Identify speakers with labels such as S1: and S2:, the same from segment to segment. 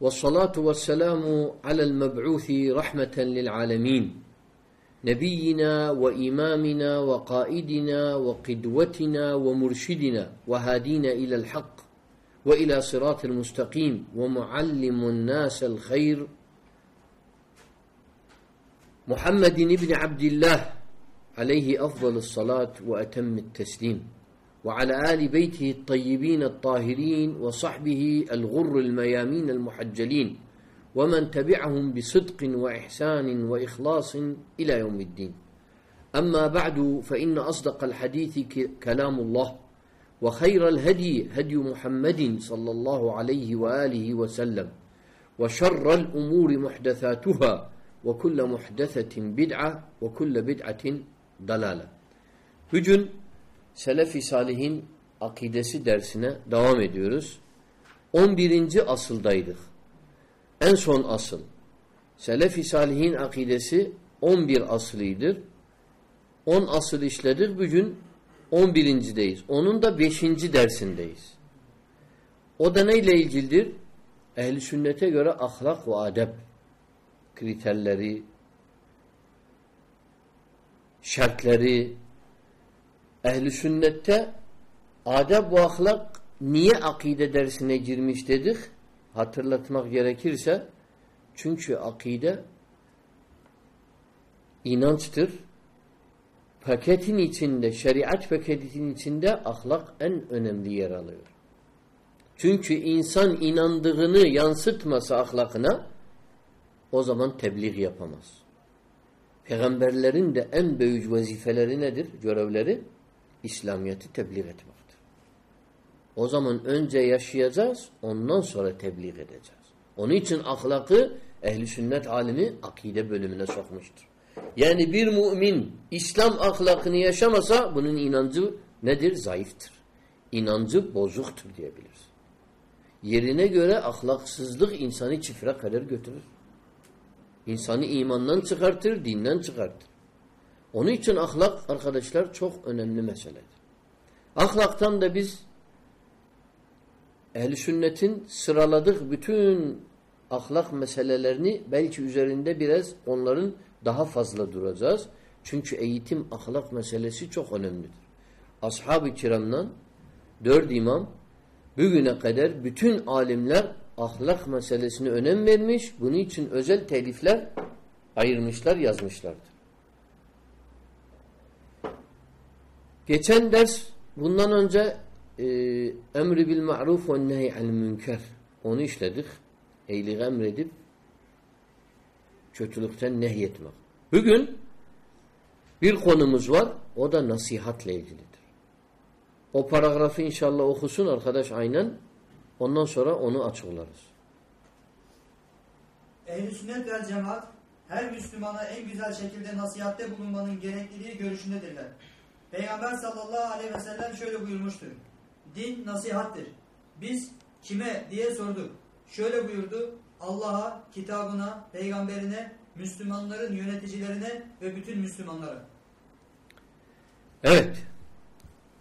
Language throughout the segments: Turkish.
S1: والصلاة والسلام على المبعوث رحمة للعالمين. نبينا وإمامنا وقائدنا وقدوتنا ومرشدنا وهادينا إلى الحق وإلى صراط المستقيم ومعلم الناس الخير. محمد بن عبد الله عليه أفضل الصلاة وأتم التسليم. وعلى آل بيته الطيبين الطاهرين وصحبه الغر الميامين المحجلين ومن تبعهم بصدق وإحسان وإخلاص إلى يوم الدين أما بعد فإن أصدق الحديث كلام الله وخير الهدي هدي محمد صلى الله عليه وآله وسلم وشر الأمور محدثاتها وكل محدثة بدعة وكل بدعة dalale. Bugün Selefi Salih'in akidesi dersine devam ediyoruz. 11. asıldaydık. En son asıl. Selefi Salih'in akidesi 11 asılıydır. 10 asıl işledik. Bugün 11.deyiz. Onun da 5. dersindeyiz. O da neyle ilgilidir? Ehli sünnete göre ahlak ve adep kriterleri, şartları, ehli sünnette adab ve ahlak niye akide dersine girmiş dedik? Hatırlatmak gerekirse çünkü akide inançtır. Paketin içinde, şeriat paketin içinde ahlak en önemli yer alıyor. Çünkü insan inandığını yansıtmasa ahlakına o zaman tebliğ yapamaz. Peygamberlerin de en büyük vazifeleri nedir? Görevleri İslamiyet'i tebliğ etmektir. O zaman önce yaşayacağız, ondan sonra tebliğ edeceğiz. Onun için ahlakı ehli sünnet alimi akide bölümüne sokmuştur. Yani bir mümin İslam ahlakını yaşamasa bunun inancı nedir? Zayıftır. İnancı bozuktur diyebiliriz. Yerine göre ahlaksızlık insanı çifre kadar götürür. İnsanı imandan çıkartır, dinden çıkartır. Onun için ahlak arkadaşlar çok önemli meseledir. Ahlaktan da biz ehl sünnetin sıraladık bütün ahlak meselelerini belki üzerinde biraz onların daha fazla duracağız. Çünkü eğitim ahlak meselesi çok önemlidir. Ashab-ı kiramdan dört imam bugüne kadar bütün alimler ahlak meselesine önem vermiş. Bunun için özel telifler ayırmışlar, yazmışlardır. Geçen ders bundan önce e, emri bil ma'ruf ve nehy anil münker onu işledik. Eyliği emredip kötülükten nehyetmek. Bugün bir konumuz var. O da nasihatle ilgilidir. O paragrafı inşallah okusun arkadaş aynen. Ondan sonra onu açıklarız.
S2: Ehl-i sünnet ve cemaat her Müslümana en güzel şekilde nasihatte bulunmanın gerekliliği görüşündedirler. Peygamber sallallahu aleyhi ve sellem şöyle buyurmuştur. Din nasihattir. Biz kime diye sorduk. Şöyle buyurdu. Allah'a, kitabına, peygamberine, Müslümanların yöneticilerine ve bütün Müslümanlara.
S1: Evet.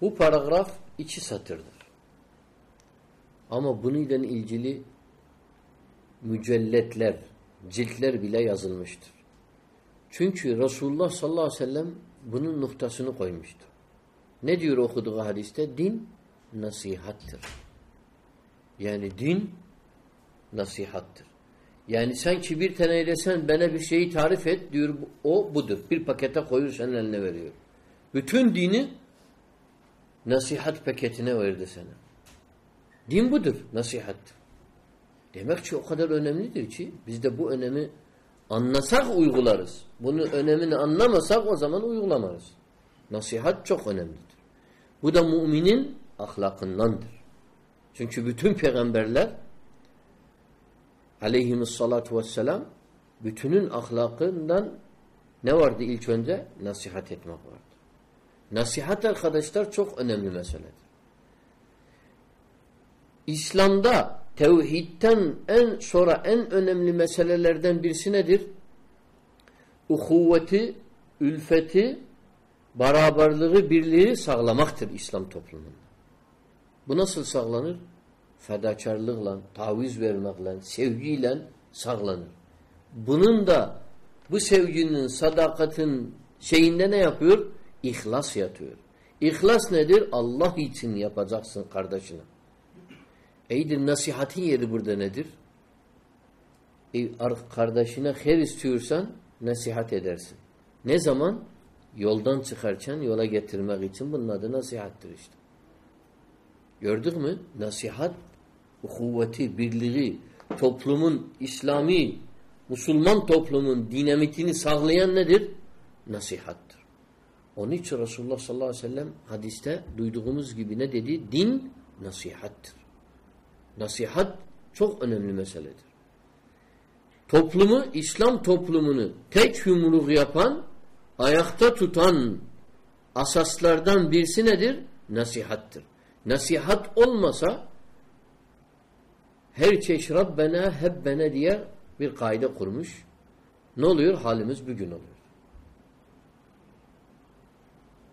S1: Bu paragraf iki satırdır. Ama bununla ilgili mücelletler, ciltler bile yazılmıştır. Çünkü Resulullah sallallahu aleyhi ve sellem bunun noktasını koymuştur. Ne diyor okuduğu hadiste? Din nasihattır. Yani din nasihattır. Yani sanki bir tane desen bana bir şeyi tarif et diyor o budur. Bir pakete koyuyor senin eline veriyor. Bütün dini nasihat paketine verdi sana. Din budur, nasihattir. Demek ki o kadar önemlidir ki biz de bu önemi anlasak uygularız. Bunun önemini anlamasak o zaman uygulamarız. Nasihat çok önemlidir. Bu da müminin ahlakındandır. Çünkü bütün peygamberler aleyhimussalatu vesselam bütünün ahlakından ne vardı ilk önce? Nasihat etmek vardı. Nasihat arkadaşlar çok önemli meseledir. İslam'da tevhidten en sonra en önemli meselelerden birisi nedir? Uhuvveti, ülfeti, beraberliği, birliği sağlamaktır İslam toplumunda. Bu nasıl sağlanır? Fedakarlıkla, taviz vermekle, sevgiyle sağlanır. Bunun da bu sevginin, sadakatin şeyinde ne yapıyor? İhlas yatıyor. İhlas nedir? Allah için yapacaksın kardeşine. İyidir nasihatin yeri burada nedir? E, kardeşine her istiyorsan nasihat edersin. Ne zaman? Yoldan çıkarken yola getirmek için bunun adı nasihattir işte. Gördük mü? Nasihat, kuvveti, birliği, toplumun İslami, Müslüman toplumun dinamitini sağlayan nedir? Nasihattır. Onun için Resulullah sallallahu aleyhi ve sellem hadiste duyduğumuz gibi ne dedi? Din nasihattır. Nasihat çok önemli meseledir. Toplumu, İslam toplumunu tek yumruk yapan, ayakta tutan asaslardan birisi nedir? Nasihattır. Nasihat olmasa her çeşit Rabbena hebbene diye bir kaide kurmuş. Ne oluyor? Halimiz bugün oluyor.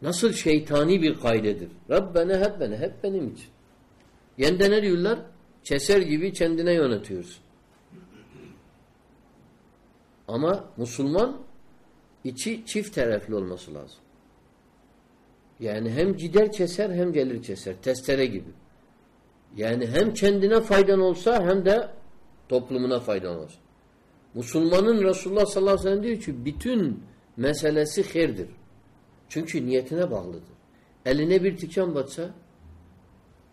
S1: Nasıl şeytani bir kaidedir. Rabbena hebbene, hep benim için. Yende ne diyorlar? Keser gibi kendine yönetiyorsun. Ama Müslüman içi çift taraflı olması lazım. Yani hem gider keser hem gelir keser. Testere gibi. Yani hem kendine faydan olsa hem de toplumuna faydan olsa. Müslümanın Resulullah sallallahu aleyhi ve sellem diyor ki bütün meselesi herdir. Çünkü niyetine bağlıdır. Eline bir tikan batsa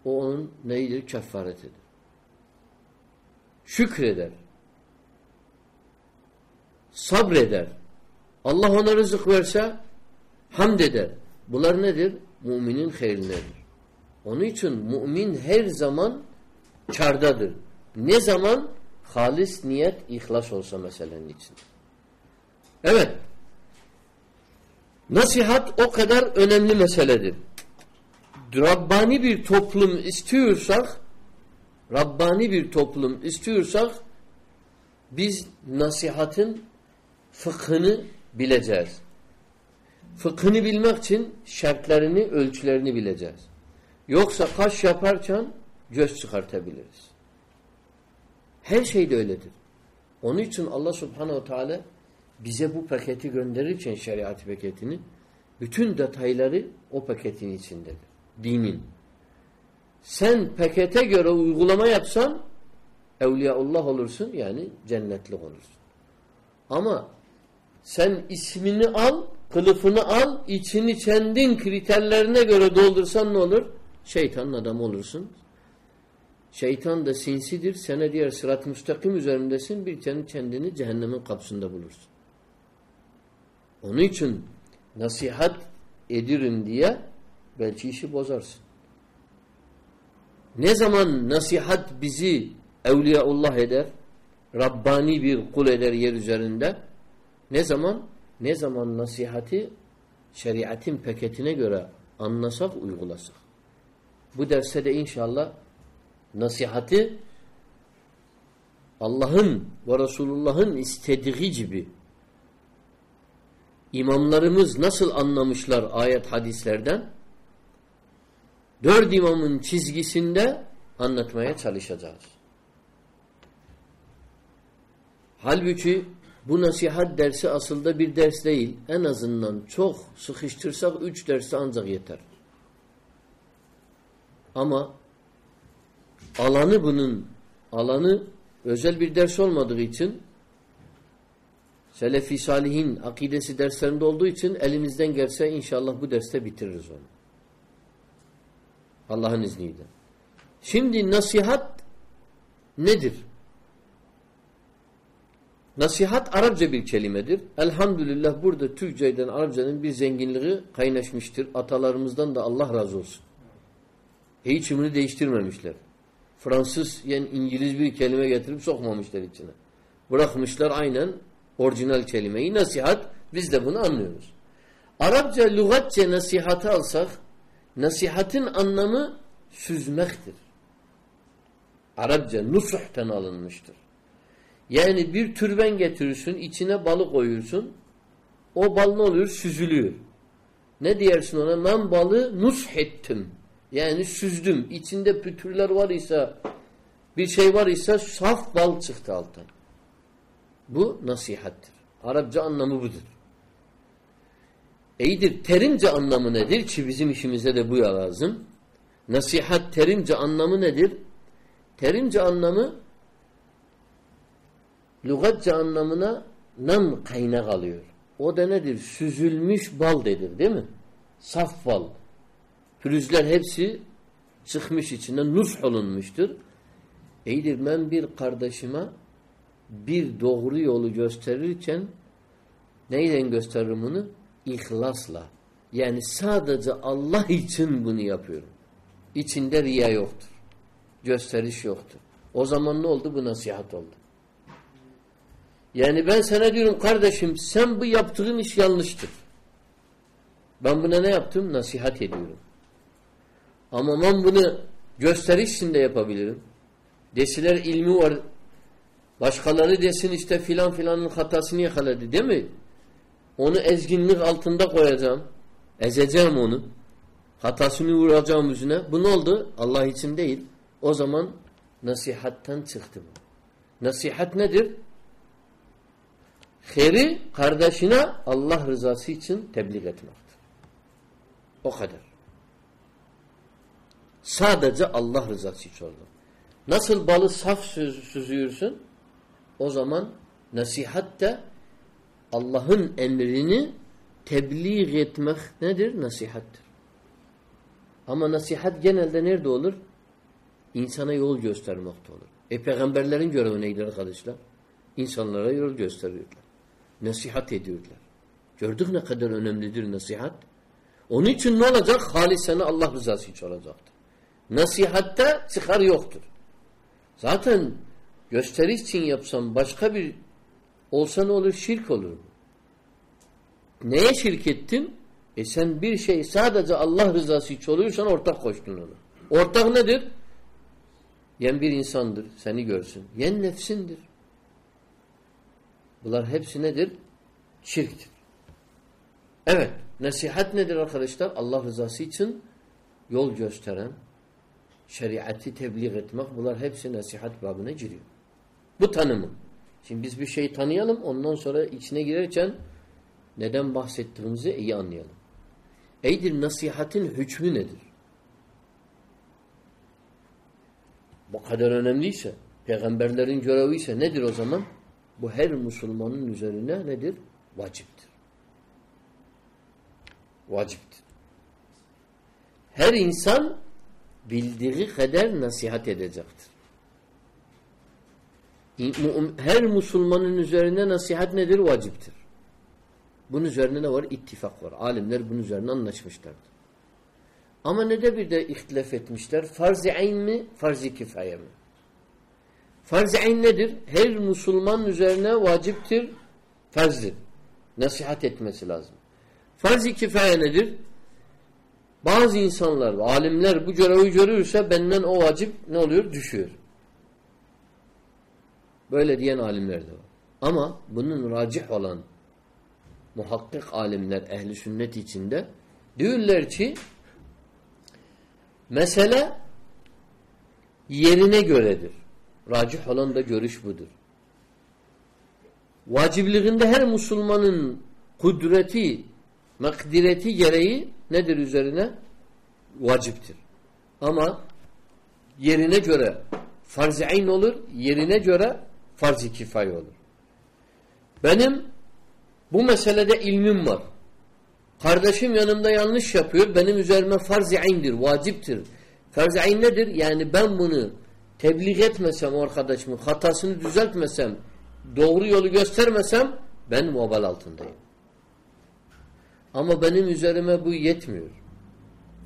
S1: o onun neyidir? Kefaretidir. Şükreder. Sabreder. Allah ona rızık verse hamd eder. Bunlar nedir? Müminin hayırlıdır. Onun için mümin her zaman kardadır. Ne zaman? Halis niyet, ihlas olsa meselenin için. Evet. Nasihat o kadar önemli meseledir. Rabbani bir toplum istiyorsak Rabbani bir toplum istiyorsak biz nasihatın fıkhını bileceğiz. Fıkhını bilmek için şartlarını, ölçülerini bileceğiz. Yoksa kaş yaparken göz çıkartabiliriz. Her şey de öyledir. Onun için Allah subhanehu teala bize bu paketi gönderirken şeriat paketini bütün detayları o paketin içindedir. Dinin. Sen pakete göre uygulama yapsan evliyaullah olursun yani cennetlik olursun. Ama sen ismini al, kılıfını al, içini kendin kriterlerine göre doldursan ne olur? Şeytanın adamı olursun. Şeytan da sinsidir. Sana diğer sırat-ı müstakim üzerindesin. Bir tane kendini cehennemin kapısında bulursun. Onun için nasihat edirim diye belki işi bozarsın. Ne zaman nasihat bizi evliyaullah eder, Rabbani bir kul eder yer üzerinde, ne zaman? Ne zaman nasihati şeriatin paketine göre anlasak, uygulasak. Bu derste de inşallah nasihati Allah'ın ve Resulullah'ın istediği gibi imamlarımız nasıl anlamışlar ayet hadislerden dört imamın çizgisinde anlatmaya çalışacağız. Halbuki bu nasihat dersi aslında bir ders değil. En azından çok sıkıştırsak üç derste ancak yeter. Ama alanı bunun alanı özel bir ders olmadığı için Selefi Salihin akidesi derslerinde olduğu için elimizden gelse inşallah bu derste bitiririz onu. Allah'ın izniyle. Şimdi nasihat nedir? Nasihat Arapça bir kelimedir. Elhamdülillah burada Türkçeden Arapçanın bir zenginliği kaynaşmıştır. Atalarımızdan da Allah razı olsun. Hiç değiştirmemişler. Fransız yani İngiliz bir kelime getirip sokmamışlar içine. Bırakmışlar aynen orijinal kelimeyi. Nasihat biz de bunu anlıyoruz. Arapça lügatçe nasihatı alsak nasihatin anlamı süzmektir. Arapça nusuhten alınmıştır. Yani bir türben getirirsin, içine balık koyuyorsun. O bal ne oluyor? Süzülüyor. Ne diyersin ona? Ben balığı nush ettim. Yani süzdüm. İçinde pütürler var ise bir şey var ise saf bal çıktı alttan. Bu nasihattir. Arapça anlamı budur. İyidir. Terimce anlamı nedir? Ki bizim işimize de bu ya lazım. Nasihat terimce anlamı nedir? Terimce anlamı lügatça anlamına nam kaynak alıyor. O da nedir? Süzülmüş bal dedir değil mi? Saf bal. Pürüzler hepsi çıkmış içinden nush olunmuştur. İyidir ben bir kardeşime bir doğru yolu gösterirken neyle gösteririm bunu? İhlasla. Yani sadece Allah için bunu yapıyorum. İçinde riya yoktur. Gösteriş yoktur. O zaman ne oldu? Bu nasihat oldu. Yani ben sana diyorum kardeşim sen bu yaptığın iş yanlıştır. Ben buna ne yaptım? Nasihat ediyorum. Ama ben bunu gösteriş için de yapabilirim. Desiler ilmi var. Başkaları desin işte filan filanın hatasını yakaladı değil mi? Onu ezginlik altında koyacağım. Ezeceğim onu. Hatasını vuracağım yüzüne. Bu ne oldu? Allah için değil. O zaman nasihattan çıktı bu. Nasihat nedir? Heri kardeşine Allah rızası için tebliğ etmektir. O kadar. Sadece Allah rızası için oldu. Nasıl balı saf süz süzüyorsun? O zaman nasihat de Allah'ın emrini tebliğ etmek nedir? Nasihattir. Ama nasihat genelde nerede olur? İnsana yol göstermekte olur. E peygamberlerin görevi neydi arkadaşlar? İnsanlara yol gösteriyorlar. Nasihat ediyorlar. Gördük ne kadar önemlidir nasihat. Onun için ne olacak? Halisane Allah rızası için olacaktır. Nasihatte çıkar yoktur. Zaten gösteriş için yapsam başka bir olsa ne olur? Şirk olur. Neye şirk ettin? E sen bir şey sadece Allah rızası için oluyorsan ortak koştun onu. Ortak nedir? Yen bir insandır. Seni görsün. Yen nefsindir. Bunlar hepsi nedir? Şirktir. Evet. Nasihat nedir arkadaşlar? Allah rızası için yol gösteren, şeriatı tebliğ etmek bunlar hepsi nasihat babına giriyor. Bu tanımı. Şimdi biz bir şeyi tanıyalım ondan sonra içine girerken neden bahsettiğimizi iyi anlayalım. Eydir nasihatin hükmü nedir? Bu kadar önemliyse, peygamberlerin görevi ise nedir o zaman? Bu her Müslümanın üzerine nedir? Vaciptir. Vaciptir. Her insan bildiği kadar nasihat edecektir. Her Müslümanın üzerine nasihat nedir? Vaciptir. Bunun üzerine ne var? İttifak var. Alimler bunun üzerine anlaşmışlardır. Ama ne de bir de ihtilaf etmişler? Farz-ı ayn mi? Farz-ı kifaye mi? Farz-ı ayn nedir? Her Müslüman üzerine vaciptir, farzdır. Nasihat etmesi lazım. Farz-ı kifaye nedir? Bazı insanlar, alimler bu görevi görürse benden o vacip ne oluyor? Düşüyor. Böyle diyen alimler de var. Ama bunun racih olan muhakkik alimler ehli sünnet içinde diyorlar ki mesele yerine göredir. Racih olan da görüş budur. Vacibliğinde her Müslümanın kudreti, makdireti gereği nedir üzerine? Vaciptir. Ama yerine göre farz-ı olur, yerine göre farz-ı kifay olur. Benim bu meselede ilmim var. Kardeşim yanımda yanlış yapıyor, benim üzerime farz-ı ayn'dir, vaciptir. Farz-ı ayn nedir? Yani ben bunu tebliğ etmesem arkadaşımın hatasını düzeltmesem, doğru yolu göstermesem ben vebal altındayım. Ama benim üzerime bu yetmiyor.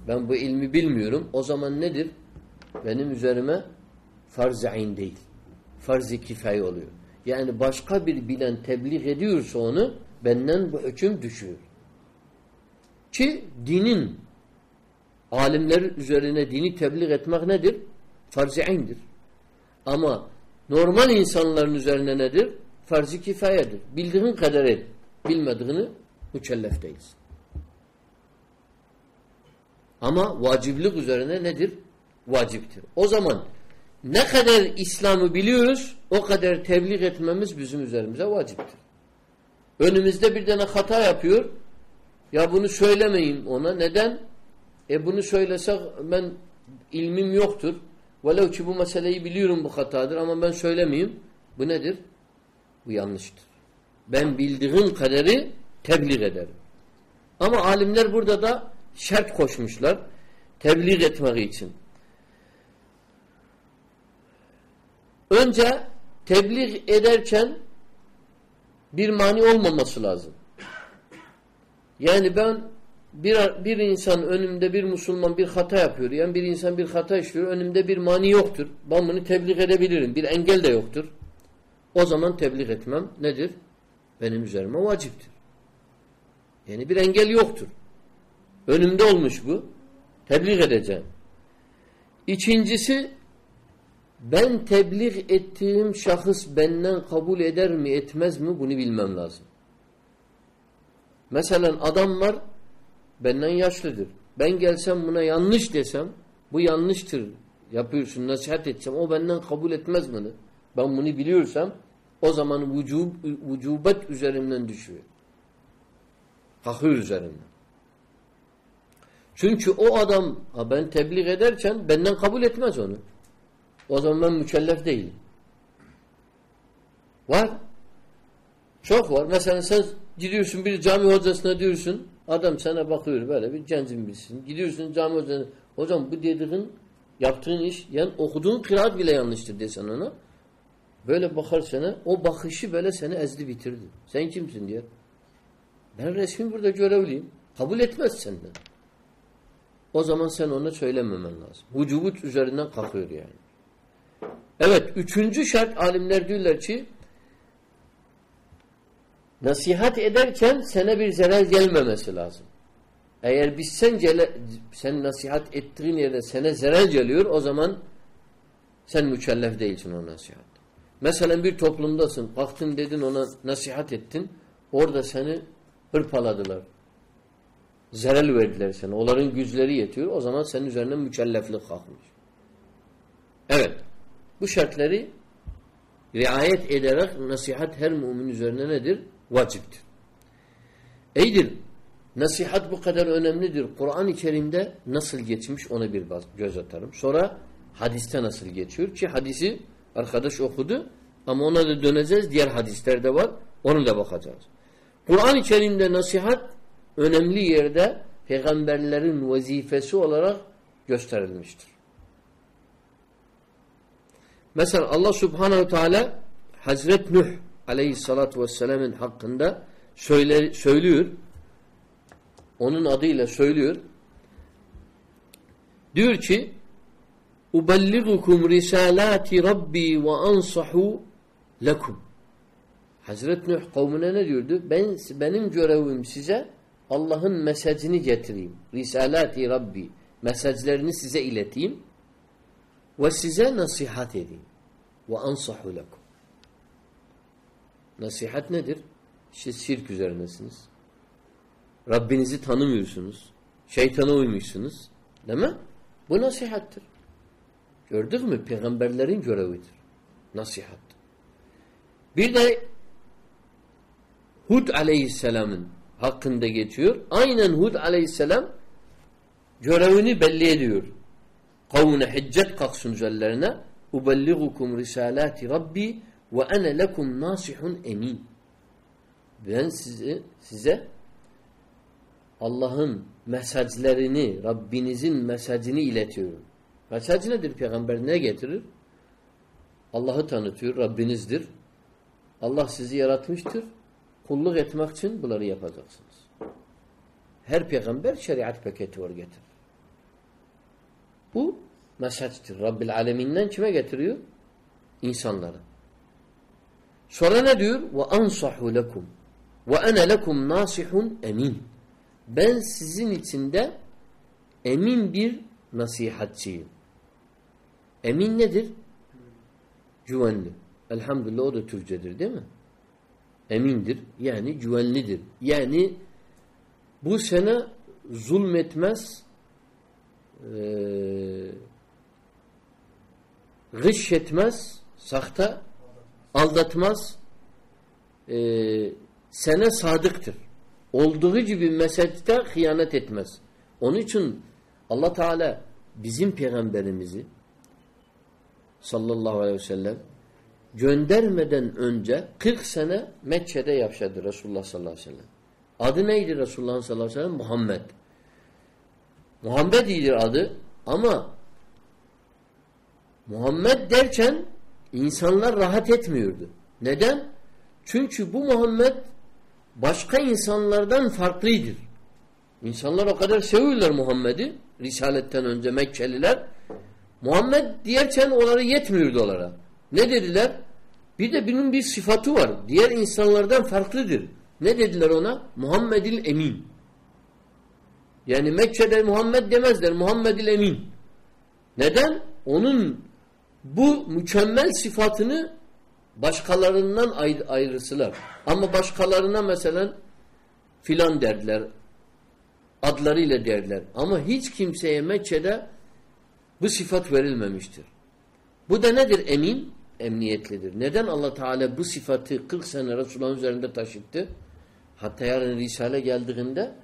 S1: Ben bu ilmi bilmiyorum. O zaman nedir? Benim üzerime farz-ı ayn değil. Farz-ı kifaye oluyor. Yani başka bir bilen tebliğ ediyorsa onu benden bu hüküm düşüyor. Ki dinin alimler üzerine dini tebliğ etmek nedir? Farz-ı ayn'dir. Ama normal insanların üzerine nedir? Farz-ı kifayedir. Bildiğin kadar et. Bilmediğini mükellef değilsin. Ama vaciplik üzerine nedir? Vaciptir. O zaman ne kadar İslam'ı biliyoruz o kadar tebliğ etmemiz bizim üzerimize vaciptir. Önümüzde bir tane hata yapıyor. Ya bunu söylemeyin ona. Neden? E bunu söylesek ben ilmim yoktur. Velev ki bu meseleyi biliyorum bu hatadır ama ben söylemeyeyim. Bu nedir? Bu yanlıştır. Ben bildiğim kaderi tebliğ ederim. Ama alimler burada da şart koşmuşlar. Tebliğ etmek için. Önce tebliğ ederken bir mani olmaması lazım. Yani ben bir, bir insan önümde bir Müslüman bir hata yapıyor. Yani bir insan bir hata işliyor. Önümde bir mani yoktur. Ben bunu tebliğ edebilirim. Bir engel de yoktur. O zaman tebliğ etmem nedir? Benim üzerime vaciptir. Yani bir engel yoktur. Önümde olmuş bu. Tebliğ edeceğim. İkincisi ben tebliğ ettiğim şahıs benden kabul eder mi etmez mi bunu bilmem lazım. Mesela adam var benden yaşlıdır. Ben gelsem buna yanlış desem bu yanlıştır yapıyorsun nasihat etsem o benden kabul etmez bunu. Ben bunu biliyorsam o zaman vücub, vücubet üzerimden düşüyor. Kalkıyor üzerimden. Çünkü o adam ben tebliğ ederken benden kabul etmez onu. O zaman ben mükellef değilim. Var. Çok var. Mesela sen gidiyorsun bir cami hocasına diyorsun adam sana bakıyor böyle bir gencin bilsin. Gidiyorsun cami hocasına hocam bu dediğin yaptığın iş yani okuduğun kıraat bile yanlıştır desen ona. Böyle bakar sana o bakışı böyle seni ezdi bitirdi. Sen kimsin diyor. Ben resmi burada görevliyim. Kabul etmez senden. O zaman sen ona söylememen lazım. Vücubut üzerinden kalkıyor yani. Evet, üçüncü şart alimler diyorlar ki nasihat ederken sana bir zarar gelmemesi lazım. Eğer biz sen, cele, sen nasihat ettiğin yerde sana zarar geliyor o zaman sen mükellef değilsin o nasihat. Mesela bir toplumdasın, kalktın dedin ona nasihat ettin, orada seni hırpaladılar. Zarar verdiler sana. Onların güçleri yetiyor. O zaman senin üzerinden mükelleflik kalkmış. Evet. Bu şartları riayet ederek nasihat her mümin üzerine nedir? Vaciptir. Eydir. Nasihat bu kadar önemlidir. Kur'an-ı Kerim'de nasıl geçmiş ona bir göz atarım. Sonra hadiste nasıl geçiyor ki hadisi arkadaş okudu ama ona da döneceğiz. Diğer hadislerde var. Onu da bakacağız. Kur'an-ı Kerim'de nasihat önemli yerde peygamberlerin vazifesi olarak gösterilmiştir. Mesela Allah Subhanahu Teala Hazret Nuh Aleyhissalatu vesselam'ın hakkında söyle, söylüyor. Onun adıyla söylüyor. Diyor ki Ubelligukum risalati Rabbi ve ansahu lekum. Hazret Nuh kavmine ne diyordu? Ben benim görevim size Allah'ın mesajını getireyim. Risalati Rabbi. Mesajlarını size ileteyim. Ve size nasihat edeyim. Ve ansahu lekum. Nasihat nedir? İşte şirk üzerinesiniz. Rabbinizi tanımıyorsunuz. Şeytana uymuşsunuz. Değil mi? Bu nasihattir. Gördük mü? Peygamberlerin görevidir. Nasihat. Bir de Hud aleyhisselamın hakkında geçiyor. Aynen Hud aleyhisselam görevini belli ediyor. Kavmine hicret kalksın üzerlerine ubelligukum risalati rabbi ve ene lekum nasihun emin. Ben size, size Allah'ın mesajlarını, Rabbinizin mesajını iletiyorum. Mesaj nedir? Peygamber ne getirir? Allah'ı tanıtıyor, Rabbinizdir. Allah sizi yaratmıştır. Kulluk etmek için bunları yapacaksınız. Her peygamber şeriat paketi var getirir. Bu mesajdır. Rabbil aleminden kime getiriyor? İnsanlara. Sonra ne diyor? Ve ansahu lekum ve ene lekum nasihun emin. Ben sizin içinde emin bir nasihatçıyım. Emin nedir? Güvenli. Elhamdülillah o da Türkçedir değil mi? Emindir. Yani güvenlidir. Yani bu sene zulmetmez e, gış etmez sahte aldatmaz e, sene sadıktır. Olduğu gibi mesajda hıyanet etmez. Onun için Allah Teala bizim peygamberimizi sallallahu aleyhi ve sellem göndermeden önce 40 sene Mekke'de yaşadı Resulullah sallallahu aleyhi ve sellem. Adı neydi Resulullah sallallahu aleyhi ve sellem? Muhammed. Muhammed iyidir adı ama Muhammed derken insanlar rahat etmiyordu. Neden? Çünkü bu Muhammed başka insanlardan farklıdır. İnsanlar o kadar seviyorlar Muhammed'i Risaletten önce Mekkeliler. Muhammed diyerken onları yetmiyordu onlara. Ne dediler? Bir de bunun bir sıfatı var. Diğer insanlardan farklıdır. Ne dediler ona? Muhammedil Emin. Yani Mekke'de Muhammed demezler. Muhammedil Emin. Neden? Onun bu mükemmel sıfatını başkalarından ayr ayrısılar. Ama başkalarına mesela filan derler. Adlarıyla derler. Ama hiç kimseye Mekke'de bu sıfat verilmemiştir. Bu da nedir? Emin, emniyetlidir. Neden Allah Teala bu sıfatı 40 sene Resulullah'ın üzerinde taşıttı? Hatta yarın Risale geldiğinde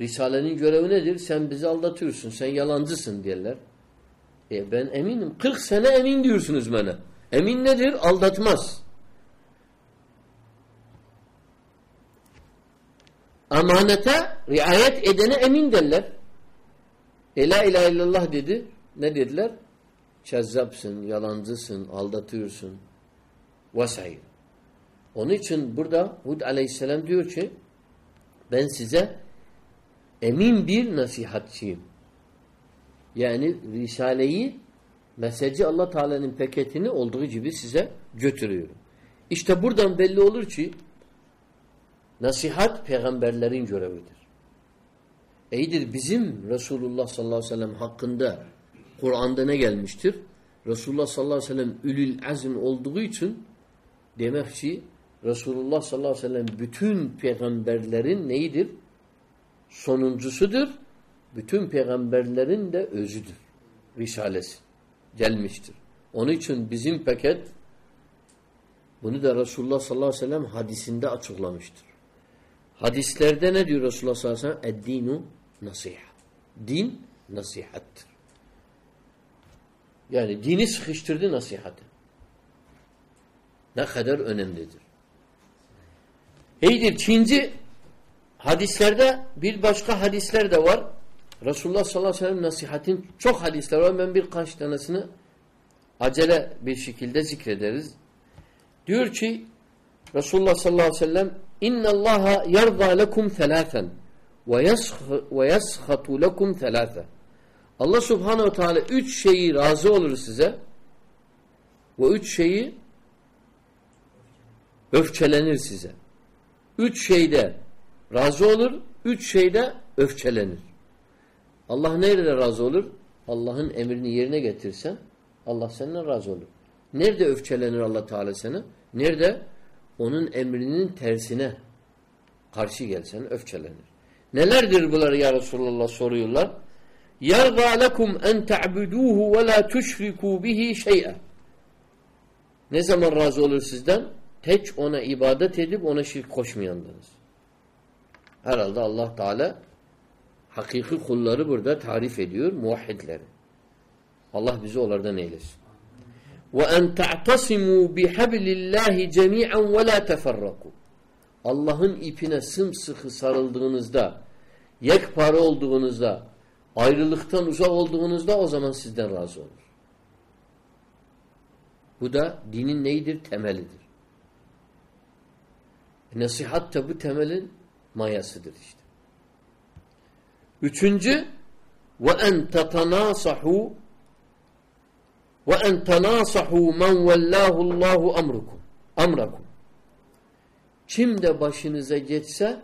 S1: Risale'nin görevi nedir? Sen bizi aldatıyorsun, sen yalancısın diyorlar. E ben eminim. 40 sene emin diyorsunuz bana. Emin nedir? Aldatmaz. Amanete riayet edene emin derler. E la ilahe illallah dedi. Ne dediler? Çezzapsın, yalancısın, aldatıyorsun. Vesaire. Onun için burada Hud aleyhisselam diyor ki ben size emin bir nasihatçıyım. Yani Risale'yi mesajı Allah Teala'nın paketini olduğu gibi size götürüyorum. İşte buradan belli olur ki nasihat peygamberlerin görevidir. İyidir bizim Resulullah sallallahu aleyhi ve sellem hakkında Kur'an'da ne gelmiştir? Resulullah sallallahu aleyhi ve sellem ülül azm olduğu için demek ki Resulullah sallallahu aleyhi ve sellem bütün peygamberlerin neyidir? Sonuncusudur. Bütün peygamberlerin de özüdür. Risalesi gelmiştir. Onun için bizim paket bunu da Resulullah sallallahu aleyhi ve sellem hadisinde açıklamıştır. Hadislerde ne diyor Resulullah sallallahu aleyhi ve sellem? Eddinu nasihat. Din nasihattır. Yani dini sıkıştırdı nasihatı. Ne kadar önemlidir. İyidir. Çinci hadislerde bir başka hadisler de var. Resulullah sallallahu aleyhi ve sellem nasihatin çok hadisler var. Ben birkaç tanesini acele bir şekilde zikrederiz. Diyor ki Resulullah sallallahu aleyhi ve sellem Allaha yarda lekum thelâfen ve yashatu lekum thelâfe Allah subhanehu teala üç şeyi razı olur size ve üç şeyi öfçelenir size. Üç şeyde razı olur, üç şeyde öfçelenir. Allah nerede razı olur? Allah'ın emrini yerine getirsen Allah senden razı olur. Nerede öfçelenir Allah Teala sana? Nerede? Onun emrinin tersine karşı gelsen öfçelenir. Nelerdir bunlar ya Resulallah soruyorlar. يَرْضَى لَكُمْ اَنْ تَعْبُدُوهُ وَلَا تُشْرِكُوا بِهِ شَيْئًا Ne zaman razı olur sizden? Tek ona ibadet edip ona şirk koşmayandınız. Herhalde Allah Teala hakiki kulları burada tarif ediyor, muvahhidleri. Allah bizi onlardan eylesin. وَاَنْ تَعْتَصِمُوا بِحَبْلِ اللّٰهِ جَمِيعًا وَلَا تَفَرَّقُوا Allah'ın ipine sımsıkı sarıldığınızda, yekpare olduğunuzda, ayrılıktan uzak olduğunuzda o zaman sizden razı olur. Bu da dinin neydir? Temelidir. Nasihat da bu temelin mayasıdır işte. Üçüncü ve en tetanasahu ve en tenasahu men vellahu Allahu amrukum. Amrakum. Kim de başınıza geçse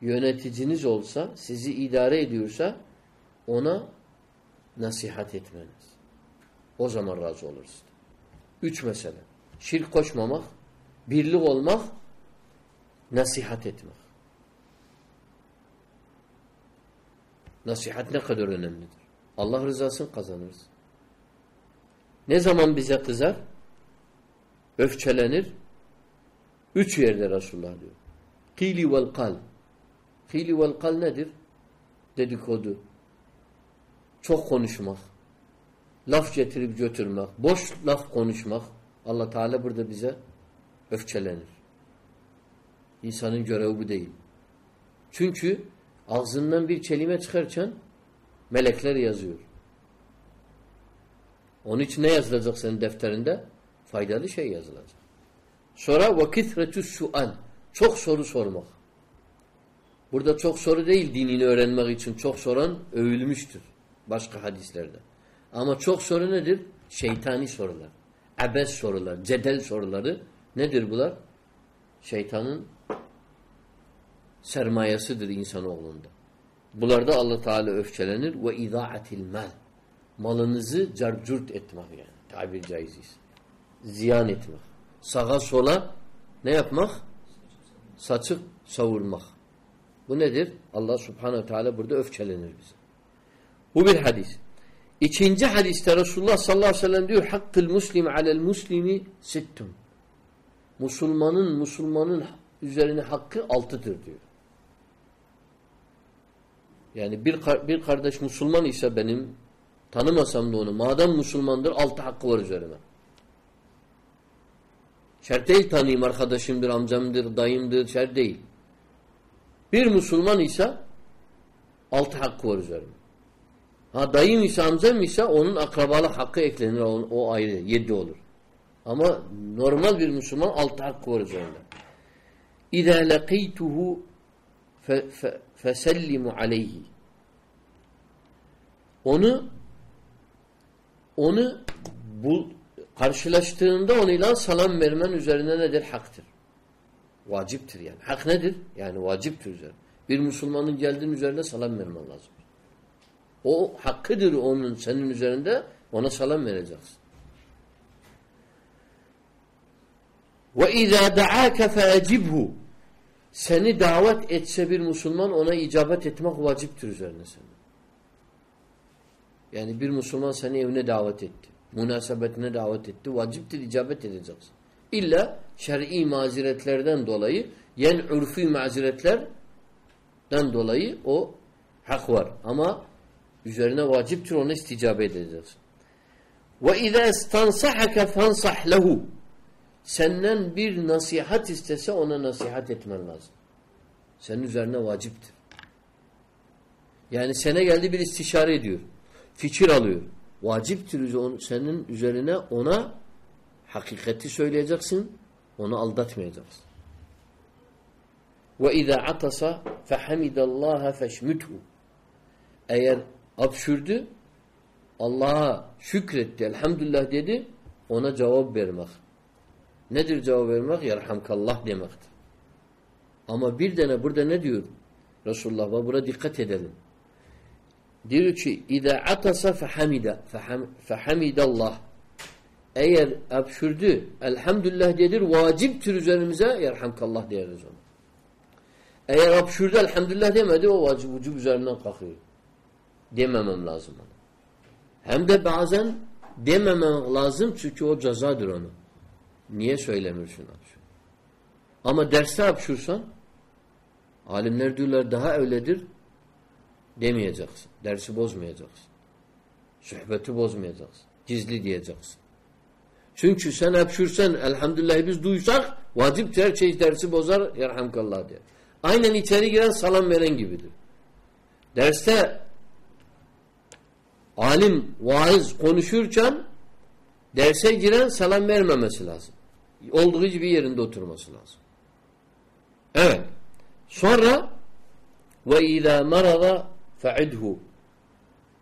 S1: yöneticiniz olsa, sizi idare ediyorsa ona nasihat etmeniz. O zaman razı olursun. Üç mesele. Şirk koşmamak, birlik olmak, nasihat etmek. Nasihat ne kadar önemlidir. Allah rızasını kazanırız. Ne zaman bize kızar? Öfçelenir. Üç yerde Resulullah diyor. Kili vel kal. Kili vel kal nedir? Dedikodu. Çok konuşmak. Laf getirip götürmek. Boş laf konuşmak. Allah Teala burada bize öfçelenir. İnsanın görevi bu değil. Çünkü ağzından bir kelime çıkarken melekler yazıyor. Onun için ne yazılacak senin defterinde? Faydalı şey yazılacak. Sonra vakitretü sual. Çok soru sormak. Burada çok soru değil dinini öğrenmek için. Çok soran övülmüştür. Başka hadislerde. Ama çok soru nedir? Şeytani sorular. Abes sorular, cedel soruları nedir bunlar? Şeytanın sermayesidir insanoğlunda. Bunlarda Allah Teala öfkelenir ve izaatil mal. Malınızı carcurt etmek yani. Tabir caiziz. Ziyan etmek. Sağa sola ne yapmak? Saçıp savurmak. Bu nedir? Allah Subhanahu Teala burada öfkelenir bize. Bu bir hadis. İkinci hadiste Resulullah sallallahu aleyhi ve sellem diyor hakkıl muslim alel muslimi sittun. Musulmanın Musulmanın üzerine hakkı altıdır diyor. Yani bir, bir kardeş Müslüman ise benim tanımasam da onu madem Müslümandır altı hakkı var üzerine. Şart değil tanıyayım arkadaşımdır, amcamdır, dayımdır, şart değil. Bir Müslüman ise altı hakkı var üzerine. Ha dayım ise amcam ise onun akrabalık hakkı eklenir. O, o ayrı. Yedi olur. Ama normal bir Müslüman altı hakkı var üzerinde. İzâ lekîtuhu fesellimu aleyhi. Onu onu bu karşılaştığında onunla salam vermen üzerine nedir? Haktır. Vaciptir yani. Hak nedir? Yani vaciptir üzerine. Bir Müslümanın geldiğin üzerine salam vermen lazım. O hakkıdır onun senin üzerinde ona salam vereceksin. Ve izâ da'âke fe'ecibhu seni davet etse bir Müslüman ona icabet etmek vaciptir üzerine senin. Yani bir Müslüman seni evine davet etti. Münasebetine davet etti. Vaciptir icabet edeceksin. İlla şer'i maziretlerden dolayı yen ürfi maziretlerden dolayı o hak var. Ama üzerine vaciptir ona isticabe edeceksin. İzâ istansahake fansah lehu senden bir nasihat istese ona nasihat etmen lazım. Senin üzerine vaciptir. Yani sene geldi bir istişare ediyor. Fikir alıyor. Vaciptir senin üzerine ona hakikati söyleyeceksin. Onu aldatmayacaksın. Ve izâ atasa fehamidallaha feşmüthu eğer apşürdü Allah'a şükretti, elhamdülillah dedi ona cevap vermek. Nedir cevap vermek? Yerhamkallah demektir. Ama bir tane burada ne diyor? Resulullah ve buna dikkat edelim. Diyor ki اِذَا عَتَسَ فَحَمِدَ فَحَمِدَ Eğer öpşürdü, elhamdülillah dedir, vaciptir üzerimize, yerhamkallah diyeriz onu. Eğer öpşürdü, elhamdülillah demedi, o vacip vücub üzerinden kalkıyor. Dememem lazım ona. Hem de bazen dememem lazım çünkü o cezadır onu. Niye söylemiyorsun? Ama derste hapşursan alimler diyorlar daha öyledir demeyeceksin. Dersi bozmayacaksın. Sohbeti bozmayacaksın. Gizli diyeceksin. Çünkü sen hapşursan elhamdülillah biz duysak vacip her şey dersi bozar yerhamkallah diye. Aynen içeri giren salam veren gibidir. Derste alim, vaiz konuşurken derse giren salam vermemesi lazım. Olduğu gibi yerinde oturması lazım. Evet. Sonra ve izâ marada fe'idhu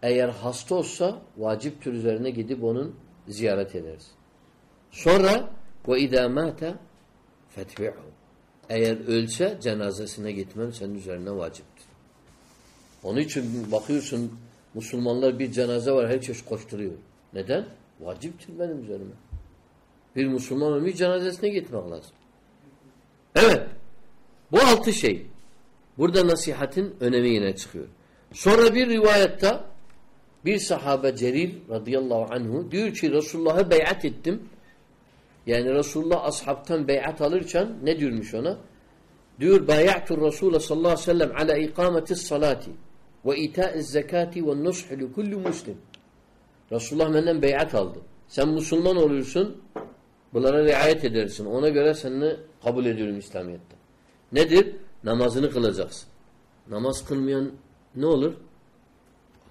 S1: Eğer hasta olsa vaciptir üzerine gidip onun ziyaret ederiz. Sonra ve izâ mâte fetbi'hu. Eğer ölse cenazesine gitmen senin üzerine vaciptir. Onun için bakıyorsun Müslümanlar bir cenaze var herkes koşturuyor. Neden? Vaciptir benim üzerime. Bir Müslüman ölmüş cenazesine gitmek lazım. Evet. Bu altı şey. Burada nasihatin önemi yine çıkıyor. Sonra bir rivayette bir sahabe Cerir radıyallahu anhu diyor ki Resulullah'a beyat ettim. Yani Resulullah ashabtan beyat alırken ne diyormuş ona? Diyor bay'atu Resulullah sallallahu aleyhi ve sellem ala ikametis salati ve ita'iz zekati ve nush li kulli muslim. Resulullah benden beyat aldı. Sen Müslüman oluyorsun, bunlara riayet edersin. Ona göre seni kabul ediyorum İslamiyet'te. Nedir? Namazını kılacaksın. Namaz kılmayan ne olur?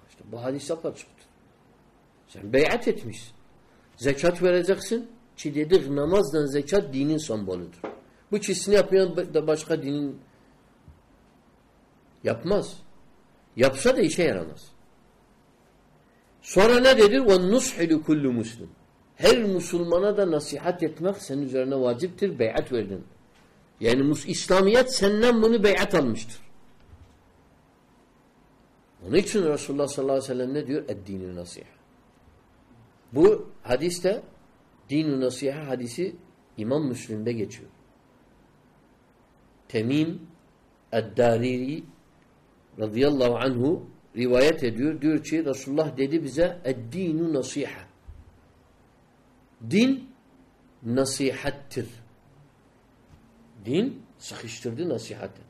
S1: İşte bu hadis apaçıktır. Sen beyat etmişsin. Zekat vereceksin. Ki dedik namazla zekat dinin sembolüdür. Bu ikisini yapmayan da başka dinin yapmaz. Yapsa da işe yaramaz. Sonra ne dedi? وَالنُّصْحِ kullu muslim. her Müslümana da nasihat etmek senin üzerine vaciptir. Beyat verdin. Yani İslamiyet senden bunu beyat almıştır. Onun için Resulullah sallallahu aleyhi ve sellem ne diyor? Eddini nasiha. Bu hadiste dinu nasiha hadisi İmam Müslim'de geçiyor. Temim Eddariri radıyallahu anhu rivayet ediyor. Diyor ki Resulullah dedi bize eddinu nasiha. Din nasihattir. Din sıkıştırdı nasihatı.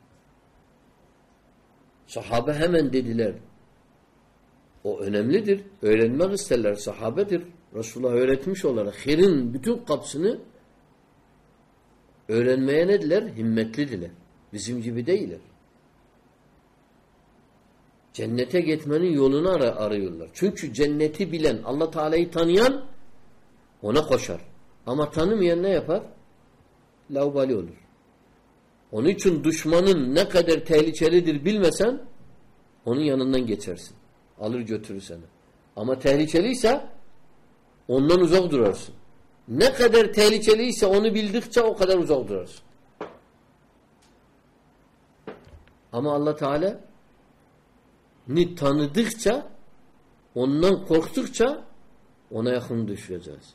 S1: Sahabe hemen dediler. O önemlidir. Öğrenmek isterler. Sahabedir. Resulullah öğretmiş olarak herin bütün kapsını öğrenmeye nediler? Himmetlidiler. Bizim gibi değiller. Cennete gitmenin yolunu ar arıyorlar. Çünkü cenneti bilen, Allah Teala'yı tanıyan ona koşar. Ama tanımayan ne yapar? Laubali olur. Onun için düşmanın ne kadar tehlikelidir bilmesen onun yanından geçersin. Alır götürür seni. Ama tehlikeliyse ondan uzak durarsın. Ne kadar tehlikeliyse onu bildikçe o kadar uzak durarsın. Ama Allah Teala ni tanıdıkça ondan korktukça ona yakın düşeceğiz.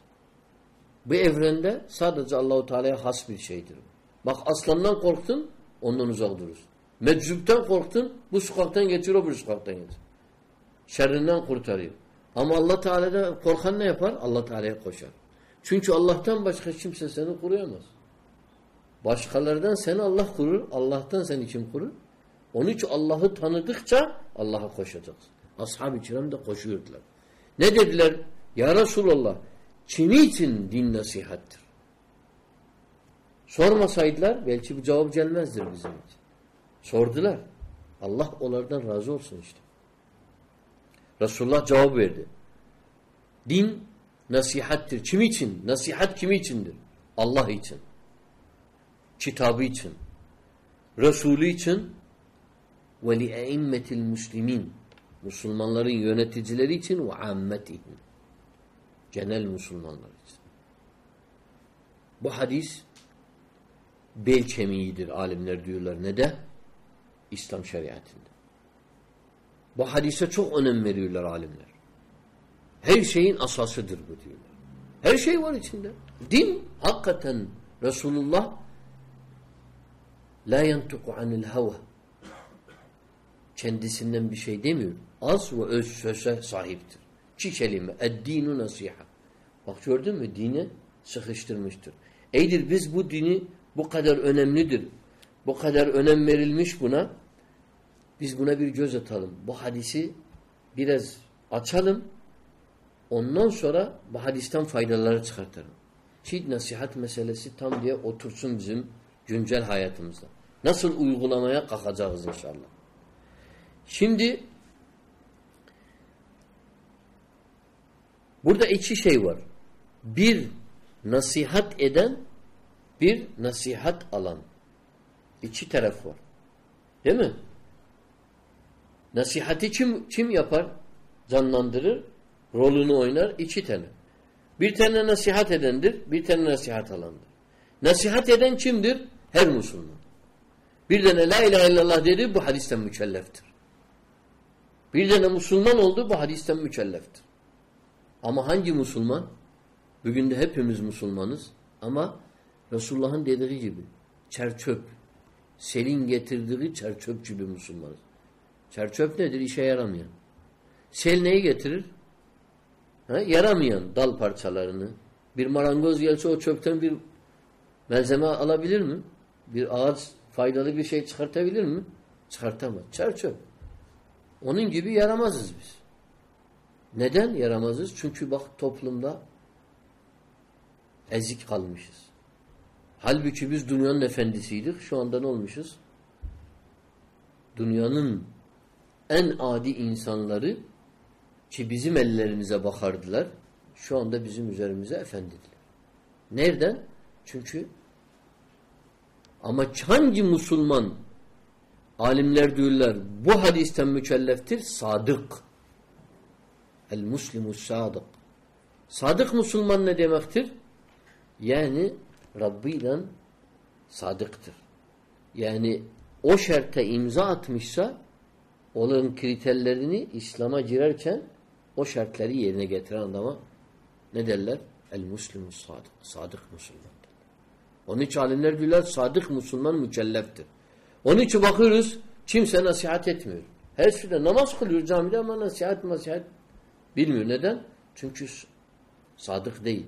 S1: Bu evrende sadece Allahu Teala'ya has bir şeydir. Bak aslandan korktun ondan uzak durursun. Meczupten korktun bu sokaktan geçiyor o bir sokaktan geçiyor. Şerrinden kurtarıyor. Ama Allah Teala'da korkan ne yapar? Allah Teala'ya koşar. Çünkü Allah'tan başka kimse seni koruyamaz. Başkalardan seni Allah kurur. Allah'tan seni kim kurur? Onun için Allah'ı tanıdıkça Allah'a koşacaksın. Ashab-ı kiram koşuyordular. Ne dediler? Ya Resulallah kimi için din nasihattir? Sormasaydılar belki bu cevap gelmezdir bizim için. Sordular. Allah onlardan razı olsun işte. Resulullah cevap verdi. Din nasihattir. Kim için? Nasihat kimi içindir? Allah için. Kitabı için. Resulü için ve li muslimin Müslümanların yöneticileri için ve ammetihim. Genel Müslümanlar için. Bu hadis bel kemiğidir alimler diyorlar. Ne de? İslam şeriatında. Bu hadise çok önem veriyorlar alimler. Her şeyin asasıdır bu diyorlar. Her şey var içinde. Din hakikaten Resulullah la yantuku anil hava kendisinden bir şey demiyor. Az ve öz söze sahiptir. Çi kelime. Eddinu nasiha. Bak gördün mü? Dini sıkıştırmıştır. Eydir biz bu dini bu kadar önemlidir. Bu kadar önem verilmiş buna. Biz buna bir göz atalım. Bu hadisi biraz açalım. Ondan sonra bu hadisten faydaları çıkartalım. Çiğ nasihat meselesi tam diye otursun bizim güncel hayatımızda. Nasıl uygulamaya kalkacağız inşallah. Şimdi burada iki şey var. Bir nasihat eden bir nasihat alan. İki taraf var. Değil mi? Nasihati kim kim yapar? canlandırır, rolünü oynar iki tane. Bir tane nasihat edendir, bir tane nasihat alandır. Nasihat eden kimdir? Her Müslüman. Bir tane la ilahe illallah dedi, bu hadisten mükelleftir. Bir tane Müslüman oldu, bu hadisten mükelleftir. Ama hangi Müslüman? Bugün de hepimiz Müslümanız. Ama Resulullah'ın dediği gibi çerçöp, selin getirdiği çerçöp gibi Müslümanız. Çerçöp nedir? İşe yaramayan. Sel neyi getirir? Ha? Yaramayan dal parçalarını. Bir marangoz gelse o çöpten bir malzeme alabilir mi? Bir ağaç faydalı bir şey çıkartabilir mi? Çıkartamaz. Çerçöp. Onun gibi yaramazız biz. Neden yaramazız? Çünkü bak toplumda ezik kalmışız. Halbuki biz dünyanın efendisiydik. Şu anda ne olmuşuz? Dünyanın en adi insanları ki bizim ellerimize bakardılar. Şu anda bizim üzerimize efendidiler. Nereden? Çünkü ama hangi Müslüman alimler diyorlar bu hadisten mükelleftir? Sadık. El muslimus sadık. Sadık Müslüman ne demektir? Yani Rabbi ile sadıktır. Yani o şertte imza atmışsa onun kriterlerini İslam'a girerken o şartları yerine getiren adama ne derler? El muslimus sadık. Sadık Müslüman. Onun için alimler diyorlar sadık Müslüman mükelleftir. Onun için bakıyoruz kimse nasihat etmiyor. Her şeyde namaz kılıyor camide ama nasihat nasihat bilmiyor. Neden? Çünkü sadık değil.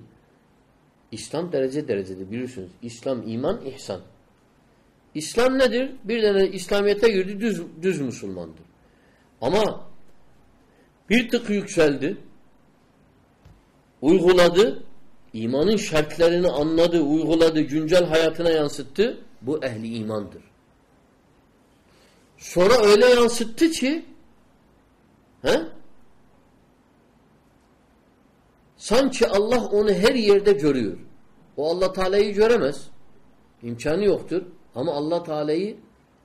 S1: İslam derece derecede biliyorsunuz. İslam, iman, ihsan. İslam nedir? Bir tane İslamiyet'e girdi düz, düz Müslümandır. Ama bir tık yükseldi. Uyguladı. imanın şartlarını anladı, uyguladı, güncel hayatına yansıttı. Bu ehli imandır. Sonra öyle yansıttı ki he? Sanki Allah onu her yerde görüyor. O Allah Teala'yı göremez. İmkanı yoktur. Ama Allah Teala'yı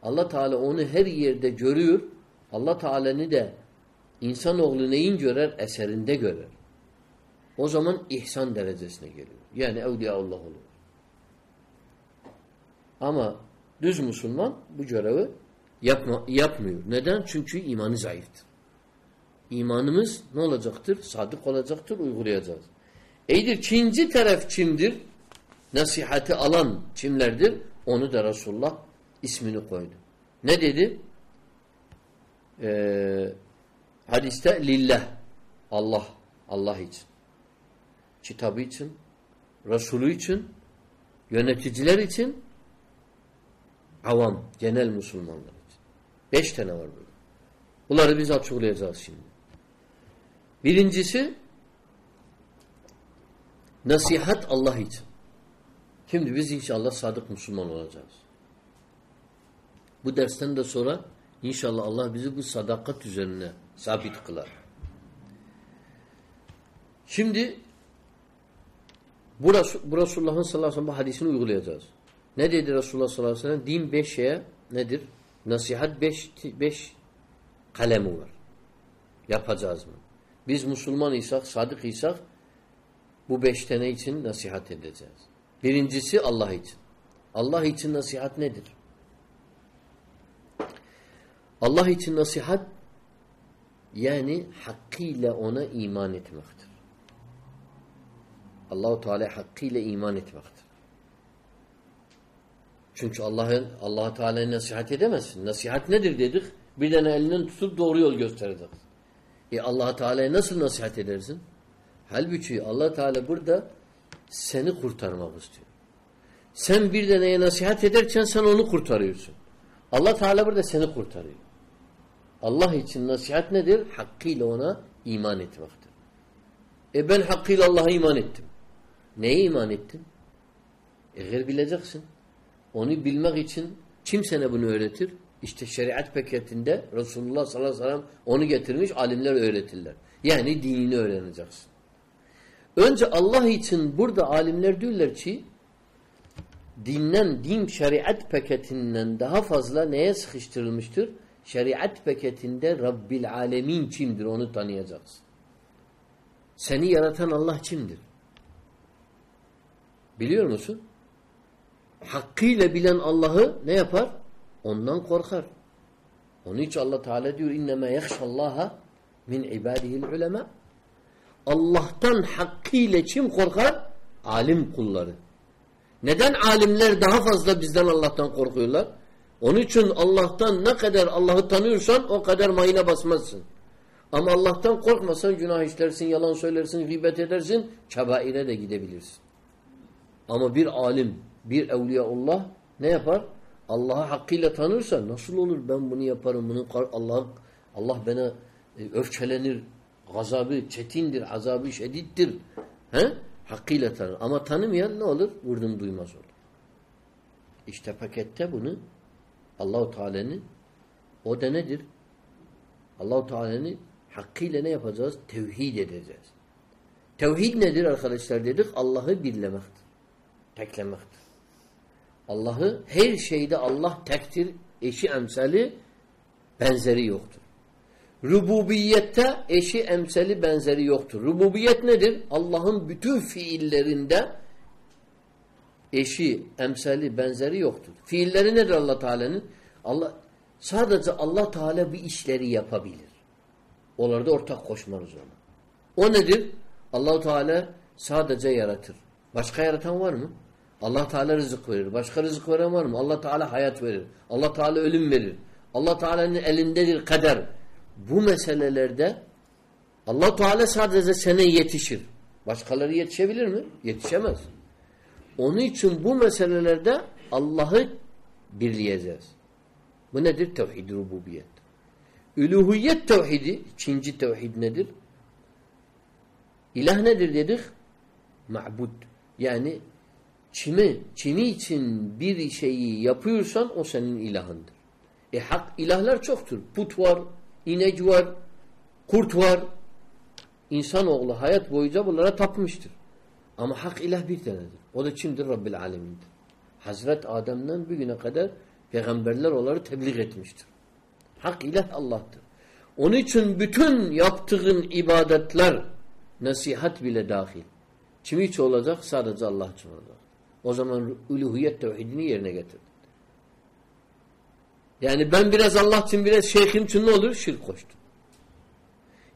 S1: Allah Teala onu her yerde görüyor. Allah Teala'nı da insanoğlu neyin görer? Eserinde görer. O zaman ihsan derecesine geliyor. Yani Evliyaullah olur. Ama düz Müslüman bu görevi yapma, yapmıyor. Neden? Çünkü imanı zayıftır. İmanımız ne olacaktır? Sadık olacaktır, uygulayacağız. Eydir ikinci taraf kimdir? Nasihati alan kimlerdir? Onu da Resulullah ismini koydu. Ne dedi? Ee, hadiste lillah. Allah. Allah için. Kitabı için. Resulü için. Yöneticiler için. Avam. Genel Müslümanlar için. Beş tane var burada. Bunları biz açıklayacağız şimdi. Birincisi nasihat Allah için. Şimdi biz inşallah sadık Müslüman olacağız. Bu dersten de sonra inşallah Allah bizi bu sadakat üzerine sabit kılar. Şimdi bu, Resul, bu Resulullah'ın sallallahu aleyhi ve sellem hadisini uygulayacağız. Ne dedi Resulullah sallallahu aleyhi ve sellem? Din beş şeye nedir? Nasihat beş, beş kalemi var. Yapacağız mı? Biz Müslüman isek, sadık isek bu beş tane için nasihat edeceğiz. Birincisi Allah için. Allah için nasihat nedir? Allah için nasihat yani hakkıyla ona iman etmektir. Allahu Teala hakkıyla iman etmektir. Çünkü Allah'ın Allah Teala'ya nasihat edemezsin. Nasihat nedir dedik? Bir tane elinden tutup doğru yol gösterecek. E Allah Teala'ya nasıl nasihat edersin? Halbuki Allah Teala burada seni kurtarmak istiyor. Sen bir deneye nasihat ederken sen onu kurtarıyorsun. Allah Teala burada seni kurtarıyor. Allah için nasihat nedir? Hakkıyla ona iman etmektir. E ben hakkıyla Allah'a iman ettim. Neye iman ettin? Eğer bileceksin. Onu bilmek için kim sana bunu öğretir? İşte şeriat paketinde Resulullah sallallahu aleyhi ve sellem onu getirmiş, alimler öğretirler. Yani dinini öğreneceksin. Önce Allah için burada alimler diyorlar ki dinden, din şeriat paketinden daha fazla neye sıkıştırılmıştır? Şeriat paketinde Rabbil Alemin kimdir onu tanıyacaksın. Seni yaratan Allah kimdir? Biliyor musun? Hakkıyla bilen Allah'ı ne yapar? Ondan korkar. Onun için Allah Teala diyor innema yahşallaha min ibadihil ulema. Allah'tan hakkıyla kim korkar? Alim kulları. Neden alimler daha fazla bizden Allah'tan korkuyorlar? Onun için Allah'tan ne kadar Allah'ı tanıyorsan o kadar mayına basmazsın. Ama Allah'tan korkmasan günah işlersin, yalan söylersin, gıybet edersin, çabaire de gidebilirsin. Ama bir alim, bir evliyaullah ne yapar? Allah'ı hakkıyla tanırsa nasıl olur ben bunu yaparım, bunu Allah Allah bana e, öfkelenir, gazabı çetindir, azabı şedittir. He? Hakkıyla tanır. Ama tanımayan ne olur? Vurdum duymaz olur. İşte pakette bunu Allahu Teala'nın o da nedir? Allahu Teala'nın hakkıyla ne yapacağız? Tevhid edeceğiz. Tevhid nedir arkadaşlar dedik? Allah'ı birlemektir. Teklemektir. Allah'ı her şeyde Allah tektir, eşi emsali benzeri yoktur. Rububiyette eşi emsali benzeri yoktur. Rububiyet nedir? Allah'ın bütün fiillerinde eşi, emsali, benzeri yoktur. Fiilleri nedir Allah Teala'nın? Allah sadece Allah Teala bir işleri yapabilir. Onlarda ortak koşmarız ona. O nedir? Allah Teala sadece yaratır. Başka yaratan var mı? Allah Teala rızık verir. Başka rızık veren var mı? Allah Teala hayat verir. Allah Teala ölüm verir. Allah Teala'nın elindedir kader. Bu meselelerde Allah Teala sadece sana yetişir. Başkaları yetişebilir mi? Yetişemez. Onun için bu meselelerde Allah'ı birleyeceğiz. Bu nedir? Tevhid rububiyet. Üluhiyet tevhidi, ikinci tevhid nedir? İlah nedir dedik? Ma'bud. Yani kimi, kimi için bir şeyi yapıyorsan o senin ilahındır. E hak ilahlar çoktur. Put var, inek var, kurt var. İnsanoğlu hayat boyunca bunlara tapmıştır. Ama hak ilah bir tanedir. O da kimdir? Rabbil alemindir. Hazret Adem'den bugüne kadar peygamberler onları tebliğ etmiştir. Hak ilah Allah'tır. Onun için bütün yaptığın ibadetler nasihat bile dahil. Kim için olacak? Sadece Allah için olacak. O zaman uluhiyet tevhidini yerine getir. Yani ben biraz Allah için biraz şeyhim için ne olur? Şirk koştum.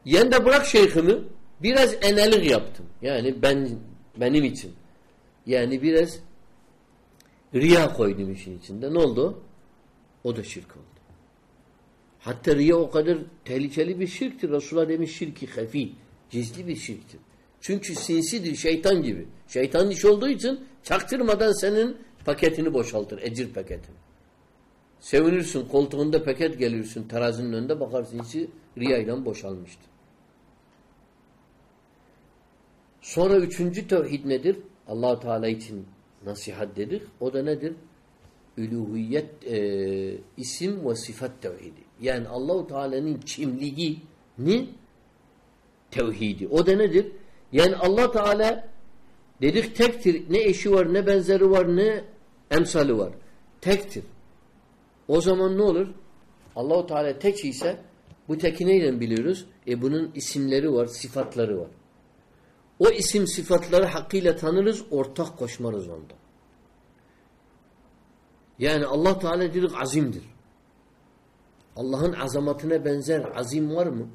S1: Yen de bırak şeyhimi biraz enelik yaptım. Yani ben benim için. Yani biraz riya koydum işin içinde. Ne oldu? O da şirk oldu. Hatta riya o kadar tehlikeli bir şirktir. Resulullah demiş şirki hafi. Gizli bir şirktir. Çünkü sinsidir şeytan gibi. Şeytanın iş olduğu için çaktırmadan senin paketini boşaltır. Ecir paketini. Sevinirsin koltuğunda paket geliyorsun terazinin önünde bakarsın içi riyayla boşalmıştır. Sonra üçüncü tevhid nedir? allah Teala için nasihat dedik. O da nedir? Üluhiyet e, isim ve sıfat tevhidi. Yani Allahu Teala'nın kimliğini tevhidi. O da nedir? Yani Allah Teala dedik tektir. Ne eşi var, ne benzeri var, ne emsali var. Tektir. O zaman ne olur? Allahu Teala tek ise bu teki neyle biliyoruz? E bunun isimleri var, sıfatları var. O isim sıfatları hakkıyla tanırız, ortak koşmarız onda. Yani Allah Teala dedik azimdir. Allah'ın azamatına benzer azim var mı?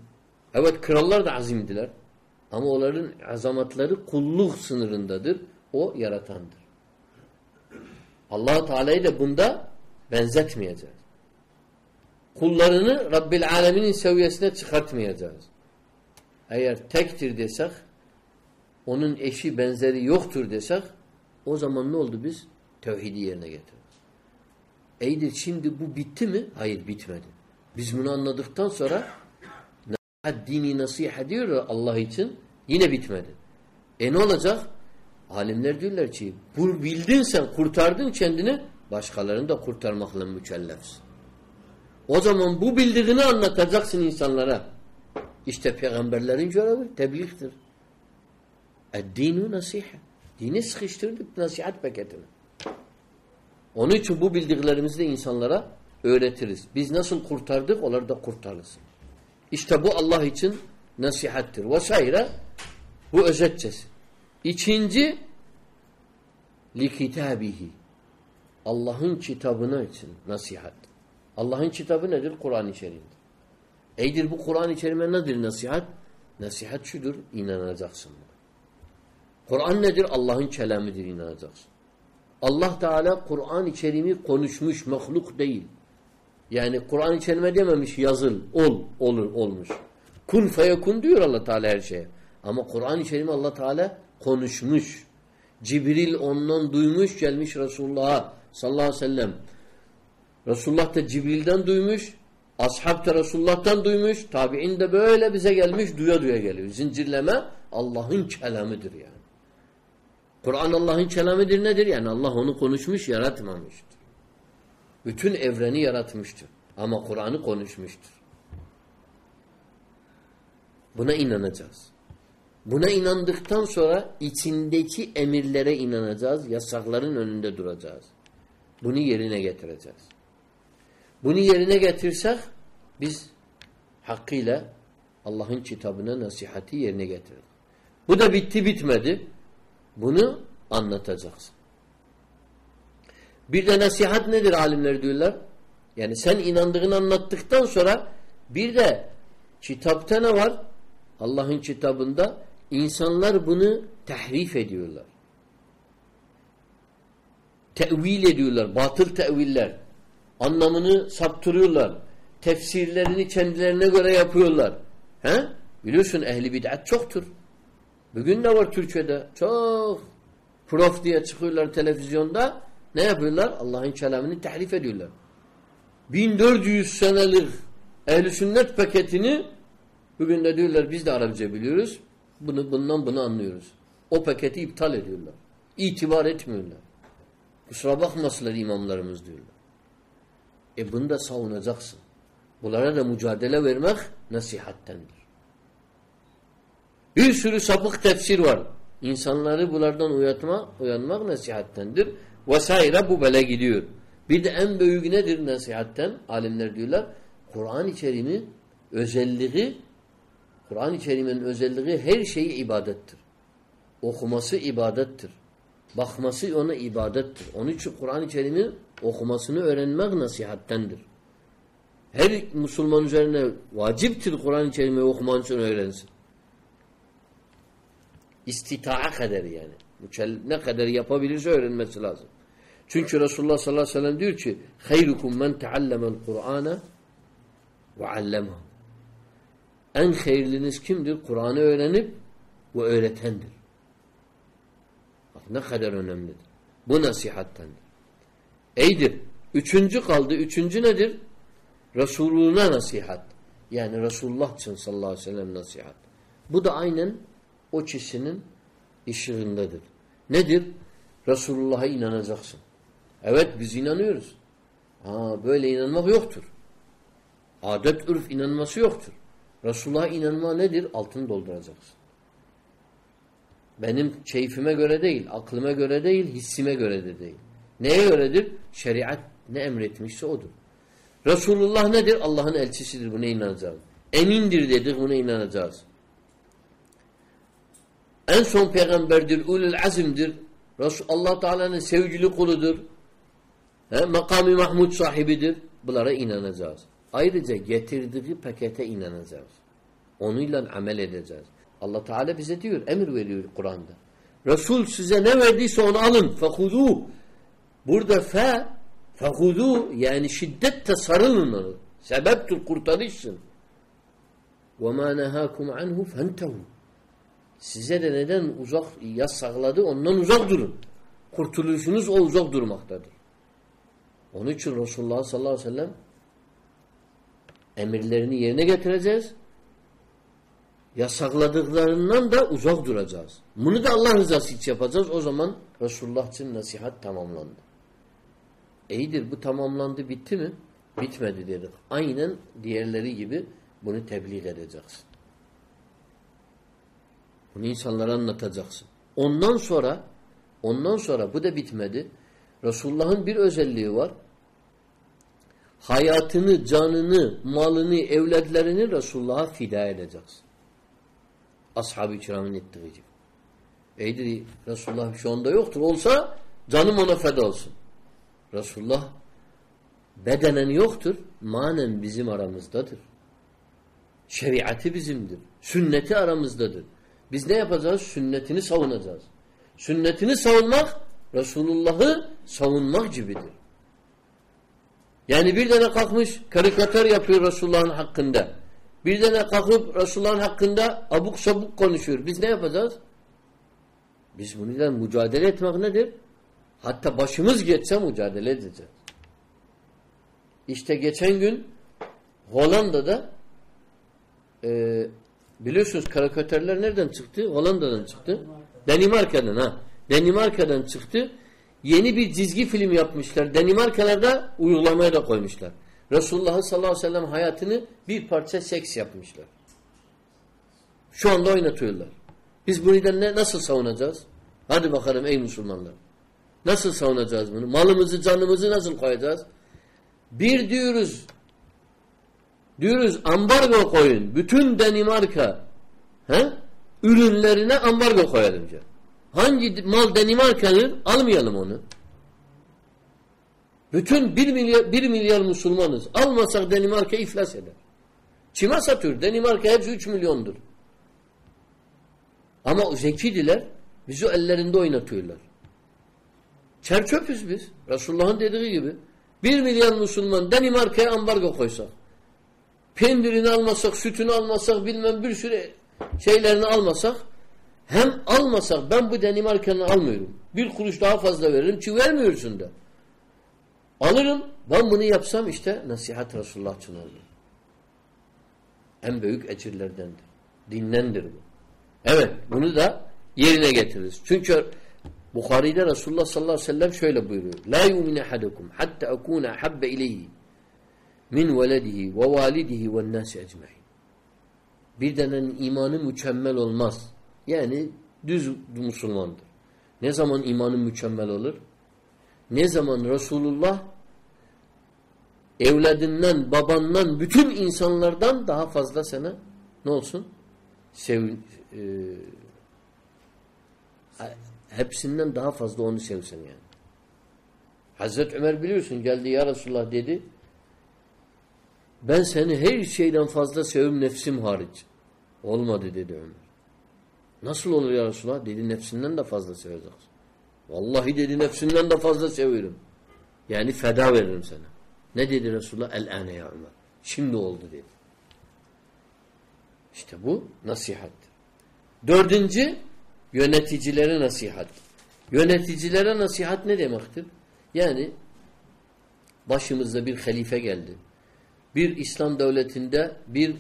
S1: Evet krallar da azimdiler. Ama onların azamatları kulluk sınırındadır. O yaratandır. allah Teala'yı da bunda benzetmeyeceğiz. Kullarını Rabbil Alemin'in seviyesine çıkartmayacağız. Eğer tektir desek onun eşi benzeri yoktur desek o zaman ne oldu biz? Tevhidi yerine getirdik. Eydir şimdi bu bitti mi? Hayır bitmedi. Biz bunu anladıktan sonra dini nasihat diyor Allah için yine bitmedi. E ne olacak? Alimler diyorlar ki bu bildin sen kurtardın kendini başkalarını da kurtarmakla mükellefsin. O zaman bu bildiğini anlatacaksın insanlara. İşte peygamberlerin görevi tebliğdir. Dinu nasiha. Dini sıkıştırdık nasihat paketini. Onun için bu bildiklerimizi de insanlara öğretiriz. Biz nasıl kurtardık onlar da kurtarırsın. İşte bu Allah için nasihattir. Vesaire bu özetçesi. İkinci likitabihi Allah'ın kitabına için nasihat. Allah'ın kitabı nedir? Kur'an-ı Kerim'dir. Eydir bu Kur'an-ı Kerim'e nedir nasihat? Nasihat şudur, inanacaksın. Kur'an nedir? Allah'ın kelamidir, inanacaksın. Allah Teala Kur'an-ı Kerim'i konuşmuş, mahluk değil. Yani Kur'an-ı Kerim'e dememiş yazıl, ol, olur, olmuş. Kun feyekun diyor Allah Teala her şeye. Ama Kur'an-ı Kerim Allah Teala konuşmuş. Cibril ondan duymuş, gelmiş Resulullah'a sallallahu aleyhi ve sellem. Resulullah da Cibril'den duymuş, ashab da Resulullah'tan duymuş, tabi'in de böyle bize gelmiş, duya duya geliyor. Zincirleme Allah'ın kelamıdır yani. Kur'an Allah'ın kelamıdır nedir? Yani Allah onu konuşmuş, yaratmamıştır. Bütün evreni yaratmıştır. Ama Kur'an'ı konuşmuştur. Buna inanacağız. Buna inandıktan sonra içindeki emirlere inanacağız, yasakların önünde duracağız. Bunu yerine getireceğiz. Bunu yerine getirsek biz hakkıyla Allah'ın kitabına nasihati yerine getirdik. Bu da bitti bitmedi. Bunu anlatacaksın. Bir de nasihat nedir alimler diyorlar? Yani sen inandığını anlattıktan sonra bir de kitapta ne var? Allah'ın kitabında insanlar bunu tehrif ediyorlar. Tevil ediyorlar. Batıl teviller. Anlamını saptırıyorlar. Tefsirlerini kendilerine göre yapıyorlar. He? Biliyorsun ehli bid'at çoktur. Bugün ne var Türkiye'de? Çok. Prof diye çıkıyorlar televizyonda. Ne yapıyorlar? Allah'ın kelamını tehrif ediyorlar. 1400 senelik ehli sünnet paketini bugün de diyorlar biz de Arapça biliyoruz. Bunu bundan bunu anlıyoruz. O paketi iptal ediyorlar. İtibar etmiyorlar. Kusura bakmasınlar imamlarımız diyorlar. E bunu da savunacaksın. Bunlara da mücadele vermek nasihattendir. Bir sürü sapık tefsir var. İnsanları bunlardan uyatma, uyanmak nasihattendir. Vesaire bu böyle gidiyor. Bir de en büyük nedir nasihatten? Alimler diyorlar. Kur'an-ı Kerim'in özelliği Kur'an-ı Kerim'in özelliği her şeyi ibadettir. Okuması ibadettir. Bakması ona ibadettir. Onun için Kur'an-ı okumasını öğrenmek nasihattendir. Her Müslüman üzerine vaciptir Kur'an-ı Kerim'i okuman için öğrensin. İstita'a kadar yani. Ne kadar yapabilirse öğrenmesi lazım. Çünkü Resulullah sallallahu aleyhi ve sellem diyor ki men teallemel Kur'ane ve allemehu. En hayırlınız kimdir? Kur'an'ı öğrenip ve öğretendir. Bak ne kadar önemlidir. Bu nasihattendir. Eydir. Üçüncü kaldı. Üçüncü nedir? Resuluna nasihat. Yani Resulullah için sallallahu aleyhi ve sellem nasihat. Bu da aynen o kişinin ışığındadır. Nedir? Resulullah'a inanacaksın. Evet biz inanıyoruz. Ha, böyle inanmak yoktur. Adet, ürf inanması yoktur. Resulullah'a inanma nedir? Altını dolduracaksın. Benim keyfime göre değil, aklıma göre değil, hissime göre de değil. Neye göredir? Şeriat ne emretmişse odur. Resulullah nedir? Allah'ın elçisidir. Buna inanacağız. Emindir dedik. Buna inanacağız. En son peygamberdir. Ulul azimdir. Resul Allah Teala'nın sevgili kuludur. He, makamı Mahmud sahibidir. Bunlara inanacağız. Ayrıca getirdiği pakete inanacağız. Onunla amel edeceğiz. Allah Teala bize diyor, emir veriyor Kur'an'da. Resul size ne verdiyse onu alın. Fehuduh. Burada fe fehuduh yani şiddetle sarılın onu. Sebeptir kurtarışsın. وَمَا نَهَاكُمْ عَنْهُ فَانْتَهُ Size de neden uzak yasakladı? Ondan uzak durun. Kurtuluşunuz o uzak durmaktadır. Onun için Resulullah sallallahu aleyhi ve sellem emirlerini yerine getireceğiz. Yasakladıklarından da uzak duracağız. Bunu da Allah rızası için yapacağız. O zaman Resulullah için nasihat tamamlandı. İyidir bu tamamlandı bitti mi? Bitmedi dedik. Aynen diğerleri gibi bunu tebliğ edeceksin. Bunu insanlara anlatacaksın. Ondan sonra ondan sonra bu da bitmedi. Resulullah'ın bir özelliği var. hayatını, canını, malını, evlatlarını Resulullah'a fida edeceksin. Ashab-ı kiramın ettiği gibi. Ey dedi Resulullah şu anda yoktur. Olsa canım ona feda olsun. Resulullah bedenen yoktur. Manen bizim aramızdadır. Şeriatı bizimdir. Sünneti aramızdadır. Biz ne yapacağız? Sünnetini savunacağız. Sünnetini savunmak Resulullah'ı savunmak gibidir. Yani bir tane kalkmış karikatür yapıyor Resulullah'ın hakkında. Bir tane kalkıp Resulullah'ın hakkında abuk sabuk konuşuyor. Biz ne yapacağız? Biz bununla mücadele etmek nedir? Hatta başımız geçse mücadele edeceğiz. İşte geçen gün Hollanda'da e, biliyorsunuz karikatürler nereden çıktı? Hollanda'dan çıktı. Danimarka'dan ha. Danimarka'dan çıktı. Yeni bir çizgi film yapmışlar. Danimarkalarda uygulamaya da koymuşlar. Resulullah sallallahu aleyhi ve sellem hayatını bir parça seks yapmışlar. Şu anda oynatıyorlar. Biz bunu ne, nasıl savunacağız? Hadi bakalım ey Müslümanlar. Nasıl savunacağız bunu? Malımızı, canımızı nasıl koyacağız? Bir diyoruz diyoruz ambargo koyun. Bütün Danimarka he? ürünlerine ambargo koyalım. Diyor. Hangi mal Danimarka'nın almayalım onu. Bütün bir milyar, bir milyar Müslümanız. Almasak Danimarka iflas eder. Kime satıyor? Danimarka hepsi 3 milyondur. Ama zekidiler bizi ellerinde oynatıyorlar. Çerçöpüz biz. Resulullah'ın dediği gibi. Bir milyar Müslüman Danimarka'ya ambargo koysak. Pendirini almasak, sütünü almasak, bilmem bir sürü şeylerini almasak hem almasak ben bu Danimarka'nın almıyorum. Bir kuruş daha fazla veririm ki vermiyorsun da. Alırım. Ben bunu yapsam işte nasihat Resulullah için olur. En büyük ecirlerdendir. Dinlendir bu. Evet bunu da yerine getiririz. Çünkü Bukhari'de Resulullah sallallahu aleyhi ve sellem şöyle buyuruyor. La yumin ahadukum hatta akuna habbe ileyhi min veledihi ve validihi ve nasi ecmaîn. Bir denenin imanı mükemmel olmaz. Yani düz Müslümandır. Ne zaman imanı mükemmel olur? Ne zaman Resulullah evladından, babandan, bütün insanlardan daha fazla sana ne olsun? Sev, e, hepsinden daha fazla onu sevsin yani. Hazreti Ömer biliyorsun geldi ya Resulullah dedi ben seni her şeyden fazla sevim nefsim hariç. Olmadı dedi Ömer. Nasıl olur ya Resulullah? Dedi nefsinden de fazla seveceksin. Vallahi dedi nefsinden de fazla seviyorum. Yani feda veririm sana. Ne dedi Resulullah? El-ane ya Ömer. Şimdi oldu dedi. İşte bu nasihattir. Dördüncü yöneticilere nasihat. Yöneticilere nasihat ne demektir? Yani başımızda bir halife geldi. Bir İslam devletinde bir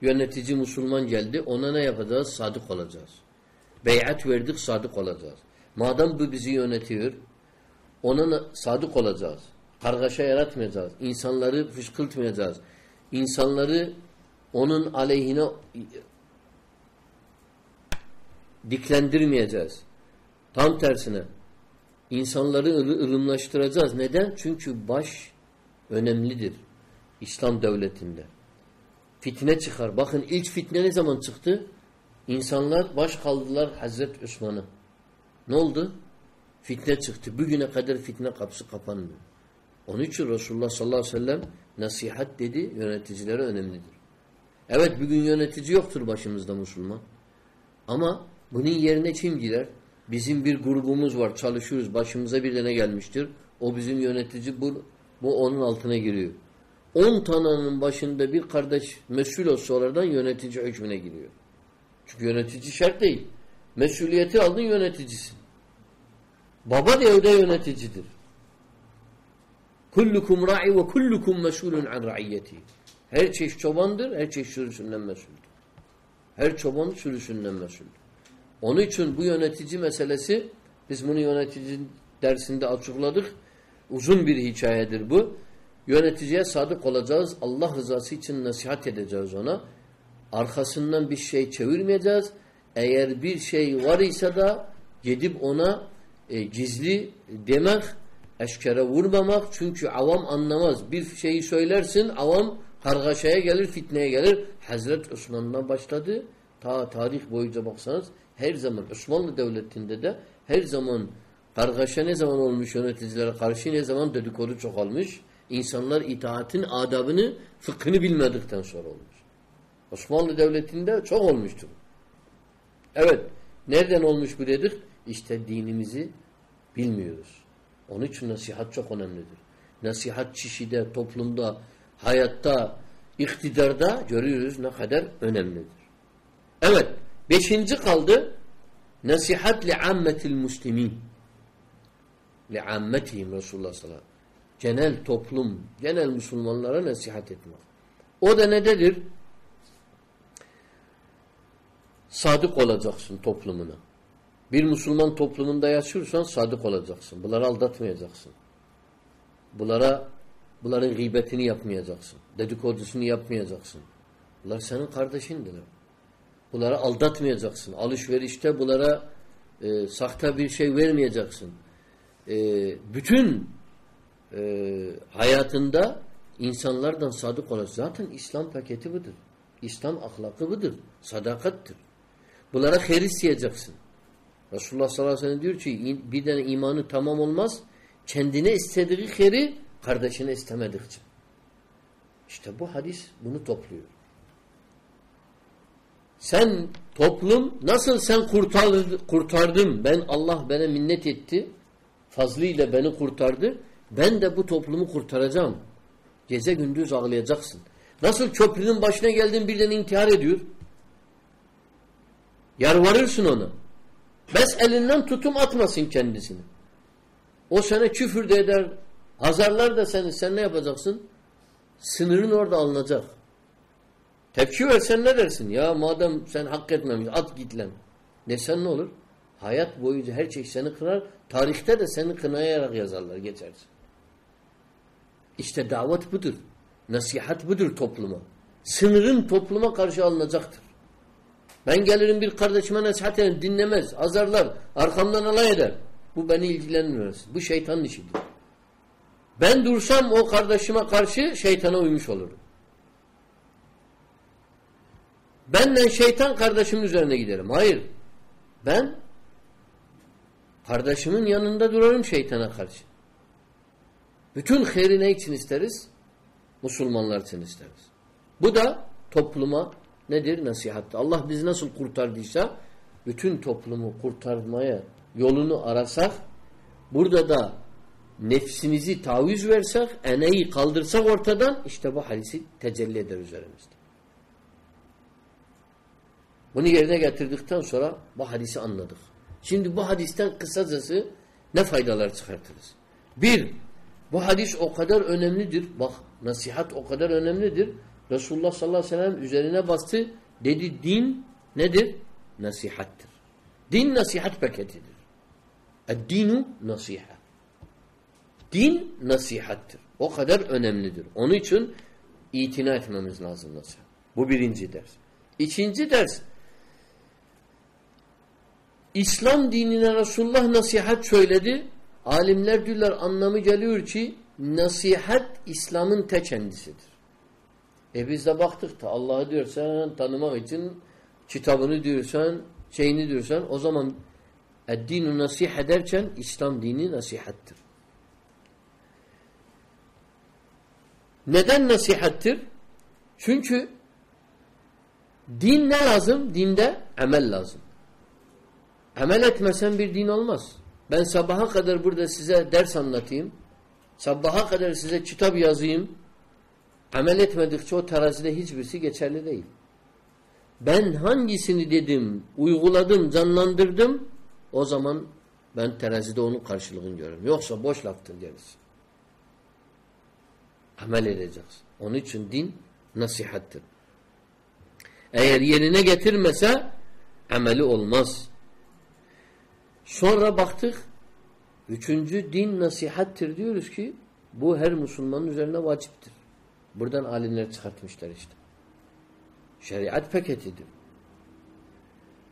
S1: yönetici Müslüman geldi. Ona ne yapacağız? Sadık olacağız. Beyat verdik, sadık olacağız. Madem bu bizi yönetiyor, ona sadık olacağız. Kargaşa yaratmayacağız. İnsanları fışkıltmayacağız. İnsanları onun aleyhine diklendirmeyeceğiz. Tam tersine insanları ılımlaştıracağız. Neden? Çünkü baş önemlidir İslam devletinde. Fitne çıkar. Bakın ilk fitne ne zaman çıktı? İnsanlar baş kaldılar Hazreti Osman'a. Ne oldu? Fitne çıktı. Bugüne kadar fitne kapısı kapanmıyor. Onun için Resulullah sallallahu aleyhi ve sellem nasihat dedi yöneticilere önemlidir. Evet bugün yönetici yoktur başımızda Müslüman. Ama bunun yerine kim girer? Bizim bir grubumuz var çalışıyoruz başımıza bir tane gelmiştir. O bizim yönetici bu, bu onun altına giriyor. On tanenin başında bir kardeş mesul olsa oradan yönetici hükmüne giriyor. Çünkü yönetici şart değil. Mesuliyeti aldın yöneticisin. Baba da evde yöneticidir. Kullukum ra'i ve kullukum mesulun an ra'iyyeti. Her çeşit çobandır, her çeşit sürüsünden mesuldür. Her çoban sürüsünden mesuldür. Onun için bu yönetici meselesi, biz bunu yönetici dersinde açıkladık. Uzun bir hikayedir bu. Yöneticiye sadık olacağız. Allah rızası için nasihat edeceğiz ona. Arkasından bir şey çevirmeyeceğiz. Eğer bir şey var ise de gidip ona e, gizli demek eşkere vurmamak çünkü avam anlamaz. Bir şeyi söylersin avam kargaşaya gelir, fitneye gelir. Hazret Osman'dan başladı. Ta tarih boyunca baksanız her zaman Osmanlı Devleti'nde de her zaman kargaşa ne zaman olmuş yöneticilere karşı ne zaman dedikodu çoğalmış. İnsanlar itaatin adabını, fıkhını bilmedikten sonra olmuş. Osmanlı Devleti'nde çok olmuştur. Evet. Nereden olmuş bu dedik? İşte dinimizi bilmiyoruz. Onun için nasihat çok önemlidir. Nasihat kişide, toplumda, hayatta, iktidarda görüyoruz ne kadar önemlidir. Evet. Beşinci kaldı. Nasihat li ammetil muslimin. Li ammetihim Resulullah sallallahu aleyhi ve sellem. Genel toplum, genel Müslümanlara nasihat etmek. O da nededir? Sadık olacaksın toplumuna. Bir Müslüman toplumunda yaşıyorsan sadık olacaksın. Bunları aldatmayacaksın. Bunlara bunların gıybetini yapmayacaksın. Dedikodusunu yapmayacaksın. Bunlar senin kardeşindir. Bunları aldatmayacaksın. Alışverişte bunlara e, sahte bir şey vermeyeceksin. E, bütün e, hayatında insanlardan sadık olacaksın. Zaten İslam paketi budur. İslam ahlakı budur. Sadakattır. Bunlara hayır isteyeceksin. Resulullah sallallahu aleyhi ve sellem diyor ki bir tane imanı tamam olmaz. Kendine istediği hayri kardeşine istemedikçe. İşte bu hadis bunu topluyor. Sen toplum nasıl sen kurtardın, kurtardın ben Allah bana minnet etti fazlıyla beni kurtardı ben de bu toplumu kurtaracağım. Gece gündüz ağlayacaksın. Nasıl köprünün başına geldin birden intihar ediyor. Yarvarırsın ona. Bes elinden tutum atmasın kendisini. O sana küfür de eder. Hazarlar da seni. Sen ne yapacaksın? Sınırın orada alınacak. Tepki versen ne dersin? Ya madem sen hak etmemiş at git lan. Desen ne olur? Hayat boyunca her şey seni kırar. Tarihte de seni kınayarak yazarlar geçersin. İşte davet budur. Nasihat budur topluma. Sınırın topluma karşı alınacaktır. Ben gelirim bir kardeşime nasihat ederim, dinlemez, azarlar, arkamdan alay eder. Bu beni ilgilenmiyor. Bu şeytanın işidir. Ben dursam o kardeşime karşı şeytana uymuş olurum. Benden şeytan kardeşimin üzerine giderim. Hayır. Ben kardeşimin yanında durarım şeytana karşı. Bütün hayri ne için isteriz? Müslümanlar için isteriz. Bu da topluma nedir? Nasihattır. Allah bizi nasıl kurtardıysa bütün toplumu kurtarmaya yolunu arasak burada da nefsimizi taviz versek eneyi kaldırsak ortadan işte bu hadisi tecelli eder üzerimizde. Bunu yerine getirdikten sonra bu hadisi anladık. Şimdi bu hadisten kısacası ne faydalar çıkartırız? Bir, bu hadis o kadar önemlidir. Bak nasihat o kadar önemlidir. Resulullah sallallahu aleyhi ve sellem üzerine bastı. Dedi din nedir? Nasihattir. Din nasihat paketidir. Dinu nasihat. Din nasihattir. O kadar önemlidir. Onun için itina etmemiz lazım nasihat. Bu birinci ders. İkinci ders İslam dinine Resulullah nasihat söyledi. Alimler diyorlar anlamı geliyor ki nasihat İslam'ın te kendisidir. E biz de baktık da Allah'ı diyorsan tanımak için kitabını diyorsan, şeyini diyorsan o zaman dinu nasih ederken İslam dini nasihattir. Neden nasihattir? Çünkü din ne lazım? Dinde amel lazım. Amel etmesen bir din olmaz. Ben sabaha kadar burada size ders anlatayım. Sabaha kadar size kitap yazayım. Amel etmedikçe o terazide hiçbirisi geçerli değil. Ben hangisini dedim, uyguladım, canlandırdım o zaman ben terazide onun karşılığını görürüm. Yoksa boş laftır gerisi. Amel edeceğiz. Onun için din nasihattir. Eğer yerine getirmese ameli olmaz. Sonra baktık üçüncü din nasihattir diyoruz ki bu her Müslümanın üzerine vaciptir. Buradan alimler çıkartmışlar işte. Şeriat paketidir.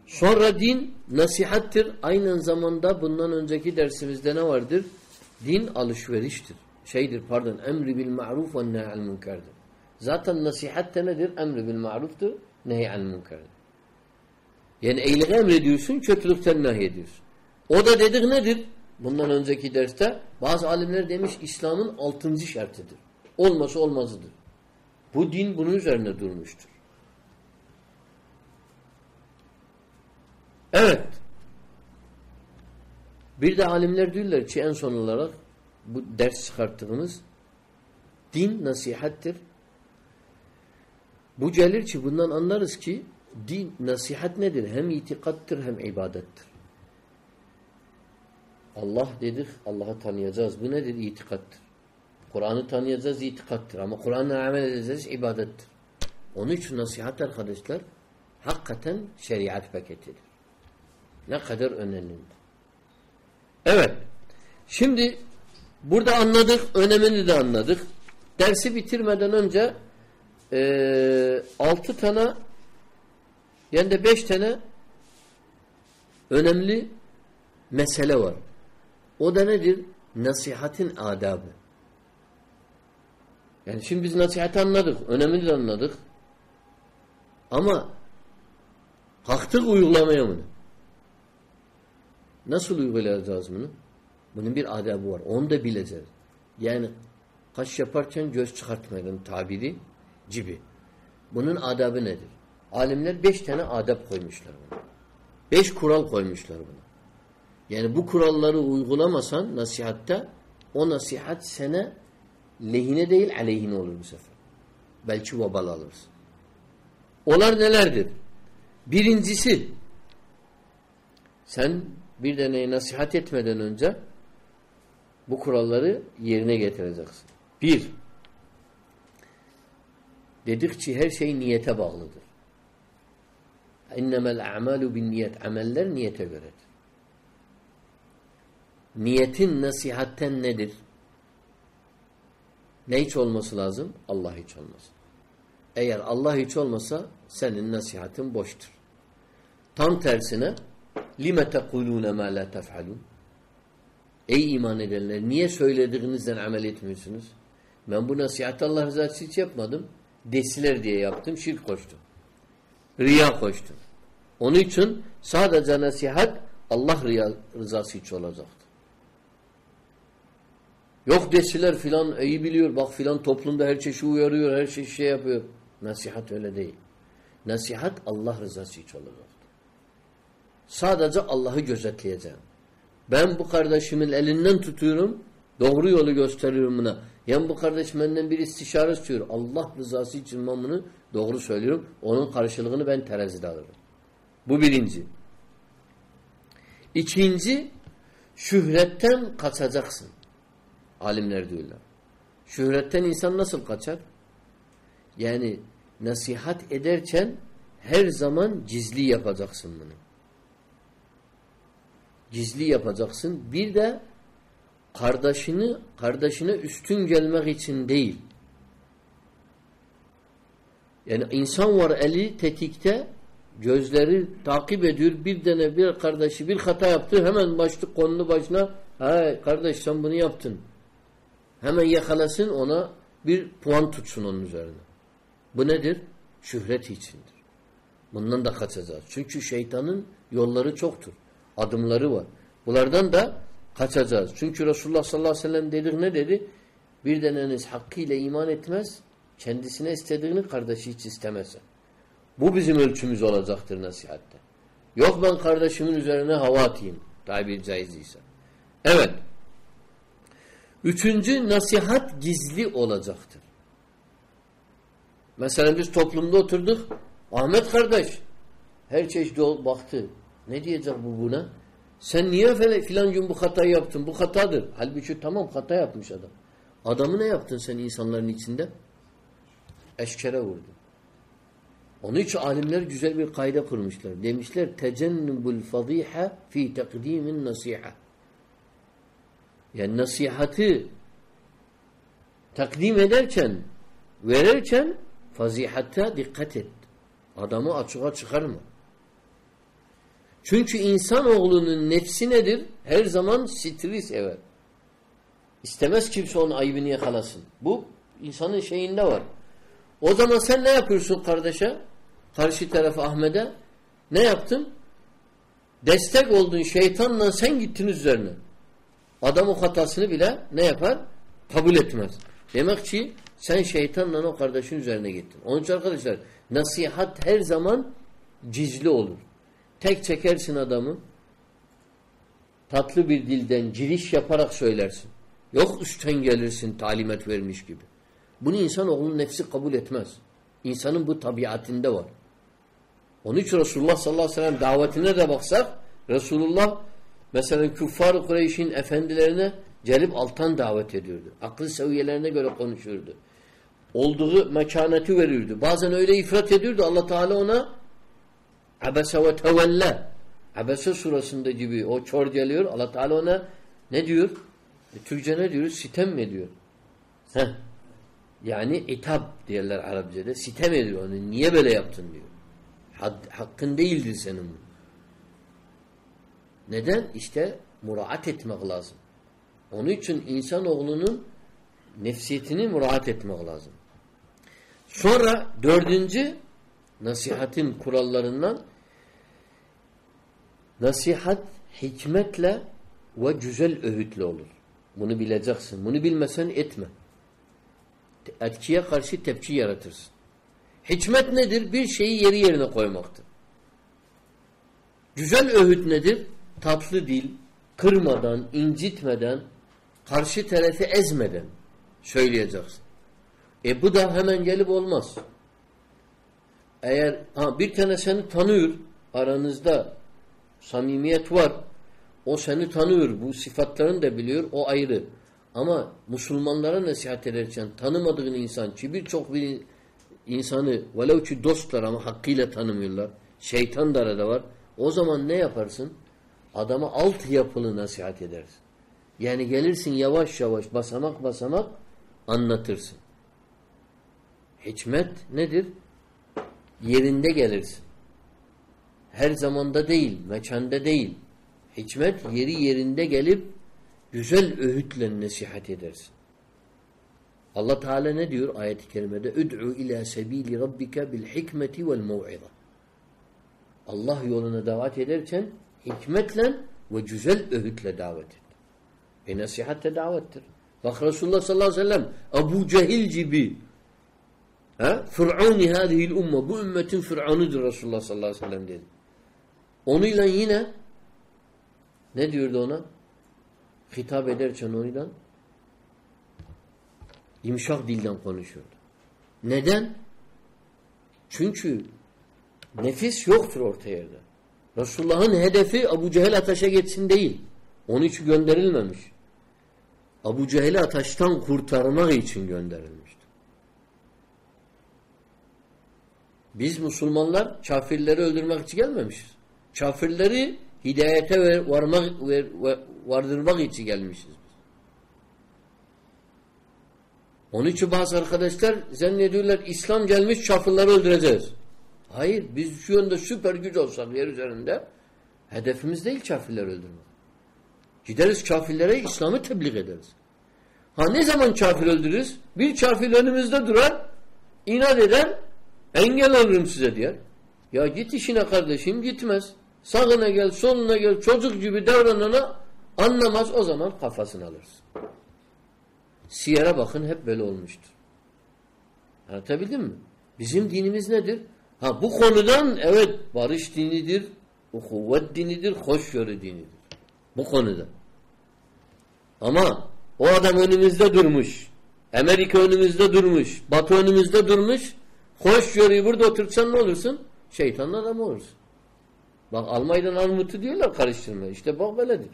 S1: Sonra din nasihattir. Aynı zamanda bundan önceki dersimizde ne vardır? Din alışveriştir. Şeydir pardon emri bil ma'ruf ve nehy'al münkerdir. Zaten nasihat de nedir? Emri bil ma'ruftur, nehy'al münkerdir. Yani iyiliği emrediyorsun, kötülükten nehyediyorsun. O da dedik nedir? Bundan önceki derste bazı alimler demiş İslam'ın altıncı şartıdır. Olması olmazıdır. Bu din bunun üzerine durmuştur. Evet. Bir de alimler diyorlar ki en son olarak bu ders çıkarttığımız din nasihattir. Bu gelir ki bundan anlarız ki din, nasihat nedir? Hem itikattır hem ibadettir. Allah dedik, Allah'ı tanıyacağız. Bu nedir? İtikattır. Kur'an'ı tanıyacağız, itikattır. Ama Kur'an'la amel edeceğiz, ibadettir. Onun için nasihat arkadaşlar hakikaten şeriat paketidir. Ne kadar önemli. Evet. Şimdi burada anladık, önemini de anladık. Dersi bitirmeden önce e, altı tane yani de beş tane önemli mesele var. O da nedir? Nasihatin adabı. Yani şimdi biz nasihati anladık. Önemini de anladık. Ama kalktık uygulamaya bunu. Nasıl uygulayacağız bunu? Bunun bir adabı var. Onu da bileceğiz. Yani kaş yaparken göz çıkartmayalım tabiri gibi. Bunun adabı nedir? Alimler beş tane adab koymuşlar buna. Beş kural koymuşlar buna. Yani bu kuralları uygulamasan nasihatta o nasihat sana lehine değil aleyhine olur bu sefer. Belki vebal alırsın. Onlar nelerdir? Birincisi sen bir deneye nasihat etmeden önce bu kuralları yerine getireceksin. Bir, dedikçe her şey niyete bağlıdır. A'malu bin niyet. Ameller niyete göredir. Niyetin nasihatten nedir? Ne hiç olması lazım? Allah hiç olmasın. Eğer Allah hiç olmasa senin nasihatin boştur. Tam tersine lime tekulune ma la tef'alun Ey iman edenler niye söylediğinizden amel etmiyorsunuz? Ben bu nasihatı Allah rızası için yapmadım. Desiler diye yaptım, şirk koştum. Riya koştum. Onun için sadece nasihat Allah rızası için olacaktır. Yok desiler filan iyi biliyor. Bak filan toplumda her çeşit uyarıyor, her şey şey yapıyor. Nasihat öyle değil. Nasihat Allah rızası için olacaktır. Sadece Allah'ı gözetleyeceğim. Ben bu kardeşimin elinden tutuyorum, doğru yolu gösteriyorum buna. Yani bu kardeş benden bir istişare istiyor. Allah rızası için ben bunu doğru söylüyorum. Onun karşılığını ben terazide alırım. Bu birinci. İkinci, şühretten kaçacaksın. Alimler diyorlar. Şöhretten insan nasıl kaçar? Yani nasihat ederken her zaman gizli yapacaksın bunu. Gizli yapacaksın. Bir de kardeşini kardeşine üstün gelmek için değil. Yani insan var eli tetikte gözleri takip ediyor. Bir tane bir kardeşi bir hata yaptı. Hemen başlık konulu başına ha kardeş sen bunu yaptın. Hemen yakalasın ona bir puan tutsun onun üzerine. Bu nedir? Şöhret içindir. Bundan da kaçacağız. Çünkü şeytanın yolları çoktur. Adımları var. Bunlardan da kaçacağız. Çünkü Resulullah sallallahu aleyhi ve sellem dedik ne dedi? Bir deneniz hakkıyla iman etmez, kendisine istediğini kardeşi hiç istemezse. Bu bizim ölçümüz olacaktır nasihatte. Yok ben kardeşimin üzerine hava atayım. Tabir caiziyse. Evet. Üçüncü nasihat gizli olacaktır. Mesela biz toplumda oturduk. Ahmet kardeş her çeşit baktı. Ne diyecek bu buna? Sen niye filan gün bu hatayı yaptın? Bu hatadır. Halbuki tamam hata yapmış adam. Adamı ne yaptın sen insanların içinde? Eşkere vurdu. Onun için alimler güzel bir kayda kurmuşlar. Demişler tecennubul fadiha fi takdimin nasiha. Yani nasihatı takdim ederken, verirken fazihatta dikkat et. Adamı açığa çıkarma. Çünkü insan oğlunun nefsi nedir? Her zaman stres evet. İstemez kimse onun ayıbını yakalasın. Bu insanın şeyinde var. O zaman sen ne yapıyorsun kardeşe? Karşı tarafı Ahmet'e. Ne yaptın? Destek oldun şeytanla sen gittin üzerine. Adam o hatasını bile ne yapar? Kabul etmez. Demek ki sen şeytanla o kardeşin üzerine gittin. Onun için arkadaşlar nasihat her zaman cizli olur. Tek çekersin adamı tatlı bir dilden giriş yaparak söylersin. Yok üstten gelirsin talimat vermiş gibi. Bunu insan oğlunun nefsi kabul etmez. İnsanın bu tabiatinde var. Onun için Resulullah sallallahu aleyhi ve sellem davetine de baksak Resulullah mesela küffar Kureyş'in efendilerine gelip altan davet ediyordu. Akıl seviyelerine göre konuşurdu. Olduğu mekaneti verirdi. Bazen öyle ifrat ediyordu. Allah Teala ona abese ve tevelle Abese surasında gibi o çor geliyor. Allah Teala ona ne diyor? E, Türkçe ne diyor? Sitem mi ediyor? Heh. Yani itap diyorlar Arapçada. Sitem ediyor onu. Niye böyle yaptın diyor. Had, hakkın değildir senin bu. Neden? İşte muraat etmek lazım. Onun için insanoğlunun nefsiyetini muraat etmek lazım. Sonra dördüncü nasihatin kurallarından nasihat hikmetle ve güzel öğütle olur. Bunu bileceksin. Bunu bilmesen etme. Etkiye karşı tepki yaratırsın. Hikmet nedir? Bir şeyi yeri yerine koymaktır. Güzel öğüt nedir? Tatlı dil, kırmadan, incitmeden, karşı tarafı ezmeden söyleyeceksin. E bu da hemen gelip olmaz. Eğer ha, bir tane seni tanıyor, aranızda samimiyet var, o seni tanıyor, bu sıfatlarını da biliyor, o ayrı. Ama Müslümanlara nasihat ederken tanımadığın insan ki birçok bir insanı velev ki dostlar ama hakkıyla tanımıyorlar. Şeytan da arada var. O zaman ne yaparsın? Adama alt yapılı nasihat edersin. Yani gelirsin yavaş yavaş basamak basamak anlatırsın. Hikmet nedir? Yerinde gelirsin. Her zamanda değil, mekanda değil. Hikmet yeri yerinde gelip güzel öğütle nasihat edersin. Allah Teala ne diyor ayet-i kerimede? Üd'u ila sebili rabbike bil hikmeti vel mev'iza. Allah yoluna davet ederken hikmetle ve güzel öğütle davet et. E nasihat de davettir. Bak Resulullah sallallahu aleyhi ve sellem Ebu Cehil gibi ha? Fir'uni hadihil umma bu ümmetin Fir'anudur Resulullah sallallahu aleyhi ve sellem dedi. Onunla yine ne diyordu ona? Hitap ederken onunla yumuşak dilden konuşuyordu. Neden? Çünkü nefis yoktur orta yerde. Resulullah'ın hedefi Ebu Cehil ateşe geçsin değil. Onun için gönderilmemiş. Abu Cehil'i ateşten kurtarmak için gönderilmiştir. Biz Müslümanlar kafirleri öldürmek için gelmemişiz. Kafirleri hidayete varmak, vardırmak için gelmişiz. Onun için bazı arkadaşlar zannediyorlar İslam gelmiş kafirleri öldüreceğiz. Hayır biz şu anda süper güç olsak yer üzerinde hedefimiz değil kafirleri öldürmek. Gideriz kafirlere İslam'ı tebliğ ederiz. Ha ne zaman kafir öldürürüz? Bir kafir önümüzde durar, inat eder, engel alırım size diyor. Ya git işine kardeşim gitmez. Sağına gel, soluna gel, çocuk gibi davranana anlamaz o zaman kafasını alırsın. Siyara bakın hep böyle olmuştur. Anlatabildim mi? Bizim dinimiz nedir? Ha bu konudan evet barış dinidir, kuvvet dinidir, hoşgörü dinidir. Bu konuda. Ama o adam önümüzde durmuş. Amerika önümüzde durmuş. Batı önümüzde durmuş. Hoşgörüyü burada oturtsan ne olursun? Şeytanın adamı olursun. Bak Almanya'dan Armut'u diyorlar karıştırma. İşte bak böyledir.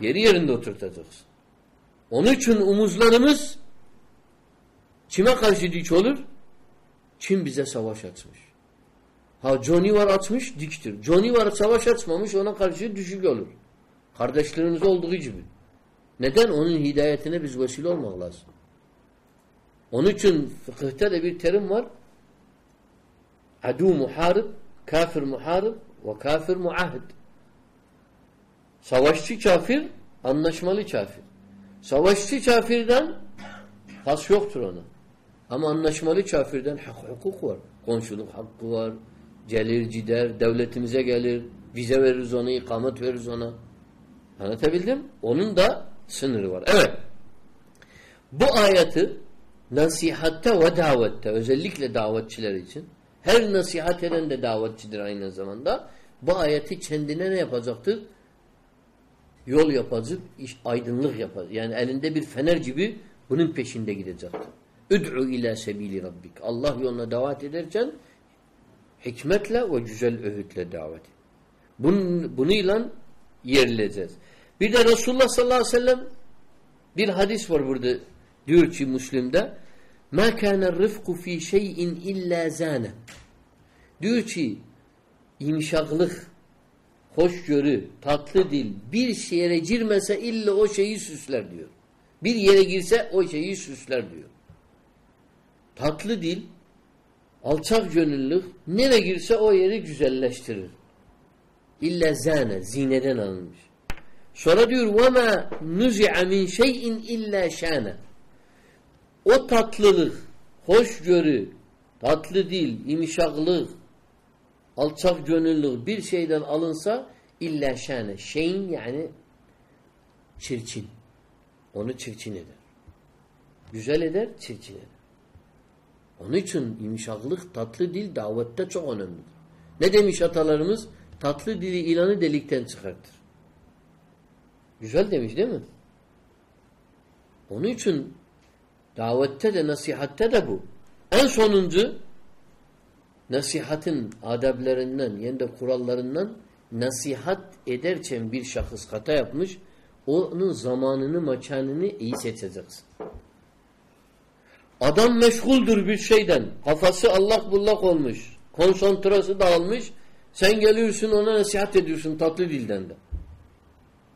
S1: Yeri yerinde oturtacaksın. Onun için umuzlarımız kime karşı dik olur? Kim bize savaş açmış? Ha Johnny var açmış diktir. Johnny var savaş açmamış ona karşı düşük olur. Kardeşlerimiz olduğu gibi. Neden? Onun hidayetine biz vesile olmak lazım. Onun için fıkıhta da bir terim var. Adu muharib, kafir muharib ve kafir muahid. Savaşçı kafir, anlaşmalı kafir. Savaşçı kafirden has yoktur ona. Ama anlaşmalı kafirden hak hukuk var. Komşuluk hakkı var. Gelir gider, devletimize gelir. Vize veririz ona, ikamet veririz ona. Anlatabildim? Onun da sınırı var. Evet. Bu ayeti nasihatte ve davette özellikle davetçiler için her nasihat eden de davetçidir aynı zamanda. Bu ayeti kendine ne yapacaktır? Yol yapacak, iş, aydınlık yapacak. Yani elinde bir fener gibi bunun peşinde gidecektir. Üd'u ila sebili rabbik. Allah yoluna davet ederken hikmetle ve güzel öğütle davet. Bunun, bununla yerleyeceğiz. Bir de Resulullah sallallahu aleyhi ve sellem bir hadis var burada. Diyor ki Müslim'de مَا كَانَ الرِّفْقُ ف۪ي شَيْءٍ اِلَّا زَانَ Diyor ki imşaklık, hoşgörü, tatlı dil bir şeye girmese illa o şeyi süsler diyor. Bir yere girse o şeyi süsler diyor. Tatlı dil, alçak gönüllülük nereye girse o yeri güzelleştirir. İlla zane, zineden alınmış. Sonra diyor وَمَا نُزِعَ مِنْ شَيْءٍ اِلَّا شَانَ O tatlılık, hoşgörü, tatlı dil, imşaklık, alçak gönüllülük bir şeyden alınsa illa şane. Şeyin yani çirkin. Onu çirkin eder. Güzel eder, çirkin eder. Onun için imşaklık, tatlı dil davette çok önemlidir. Ne demiş atalarımız? Tatlı dili ilanı delikten çıkartır. Güzel demiş değil mi? Onun için davette de nasihatte de bu. En sonuncu nasihatin adeblerinden yani de kurallarından nasihat ederken bir şahıs hata yapmış onun zamanını, mekanını iyi seçeceksin. Adam meşguldür bir şeyden. Kafası allak bullak olmuş. Konsantrası dağılmış. Sen geliyorsun ona nasihat ediyorsun tatlı dilden de.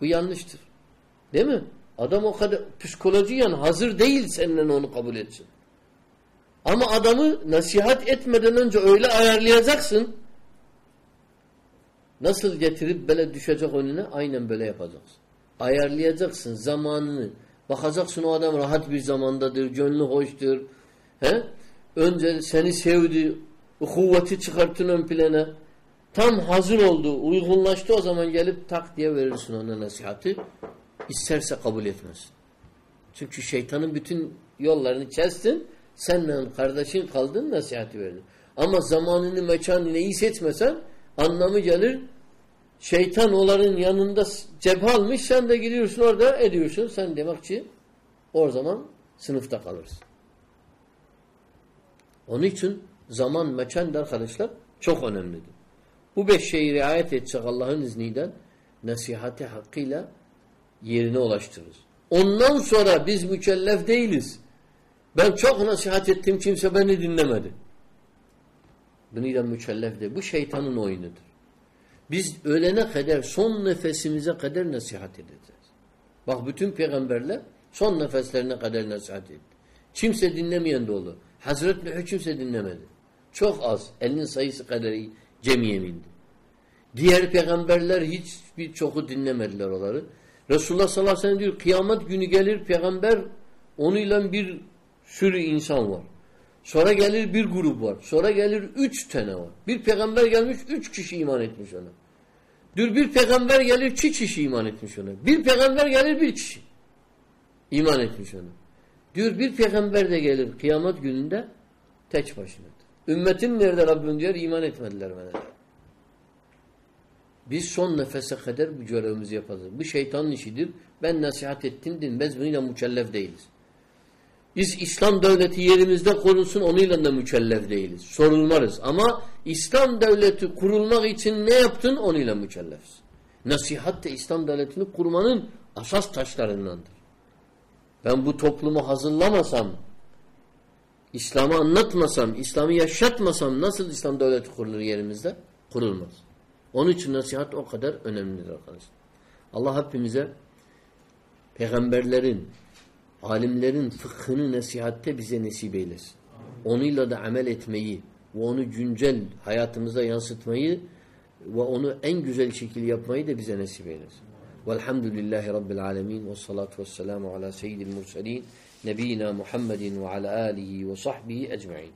S1: Bu yanlıştır. Değil mi? Adam o kadar psikolojiyen hazır değil seninle onu kabul etsin. Ama adamı nasihat etmeden önce öyle ayarlayacaksın. Nasıl getirip böyle düşecek önüne? Aynen böyle yapacaksın. Ayarlayacaksın zamanını. Bakacaksın o adam rahat bir zamandadır, gönlü hoştur. He? Önce seni sevdi, kuvveti çıkarttın ön plana. Tam hazır oldu, uygunlaştı o zaman gelip tak diye verirsin ona nasihatı. İsterse kabul etmez. Çünkü şeytanın bütün yollarını kestin. Senle kardeşin kaldın nasihati verdin. Ama zamanını mekanını iyi seçmesen anlamı gelir şeytan onların yanında cephe almış sen de gidiyorsun orada ediyorsun. Sen demek ki o zaman sınıfta kalırsın. Onun için zaman mekan da arkadaşlar çok önemlidir. Bu beş şeyi riayet edecek Allah'ın izniyle nasihati hakkıyla yerine ulaştırırız. Ondan sonra biz mükellef değiliz. Ben çok nasihat ettim kimse beni dinlemedi. Bununla mükellef değil. Bu şeytanın oyunudur. Biz ölene kadar son nefesimize kadar nasihat edeceğiz. Bak bütün peygamberler son nefeslerine kadar nasihat etti. Kimse dinlemeyen de oldu. Hazreti Nuh'u kimse dinlemedi. Çok az. Elin sayısı kadar cemiye mindi. Diğer peygamberler hiç bir çoku dinlemediler onları. Resulullah sallallahu aleyhi ve sellem diyor kıyamet günü gelir peygamber onunla bir sürü insan var. Sonra gelir bir grup var. Sonra gelir üç tane var. Bir peygamber gelmiş üç kişi iman etmiş ona. Dur bir peygamber gelir iki kişi iman etmiş ona. Bir peygamber gelir bir kişi iman etmiş ona. Diyor bir peygamber de gelir kıyamet gününde tek başınadır. Ümmetin nerede Rabbim diyor iman etmediler bana. Biz son nefese kadar bu görevimizi yapacağız. Bu şeytanın işidir. Ben nasihat ettim din. Biz bununla mükellef değiliz. Biz İslam devleti yerimizde korunsun onunla da mükellef değiliz. Sorulmarız. Ama İslam devleti kurulmak için ne yaptın onunla mükellefsin. Nasihat de İslam devletini kurmanın asas taşlarındandır. Ben bu toplumu hazırlamasam, İslam'ı anlatmasam, İslam'ı yaşatmasam nasıl İslam devleti kurulur yerimizde? Kurulmaz. Onun için nasihat o kadar önemlidir arkadaşlar. Allah hepimize peygamberlerin, alimlerin fıkhını nasihatte bize nasip eylesin. Onunla da amel etmeyi ve onu güncel hayatımıza yansıtmayı ve onu en güzel şekilde yapmayı da bize nasip eylesin. Velhamdülillahi Rabbil alemin. Ve salatu vesselamu ala seyyidil murselin. Nebiyina Muhammedin ve ala alihi ve sahbihi ecma'in.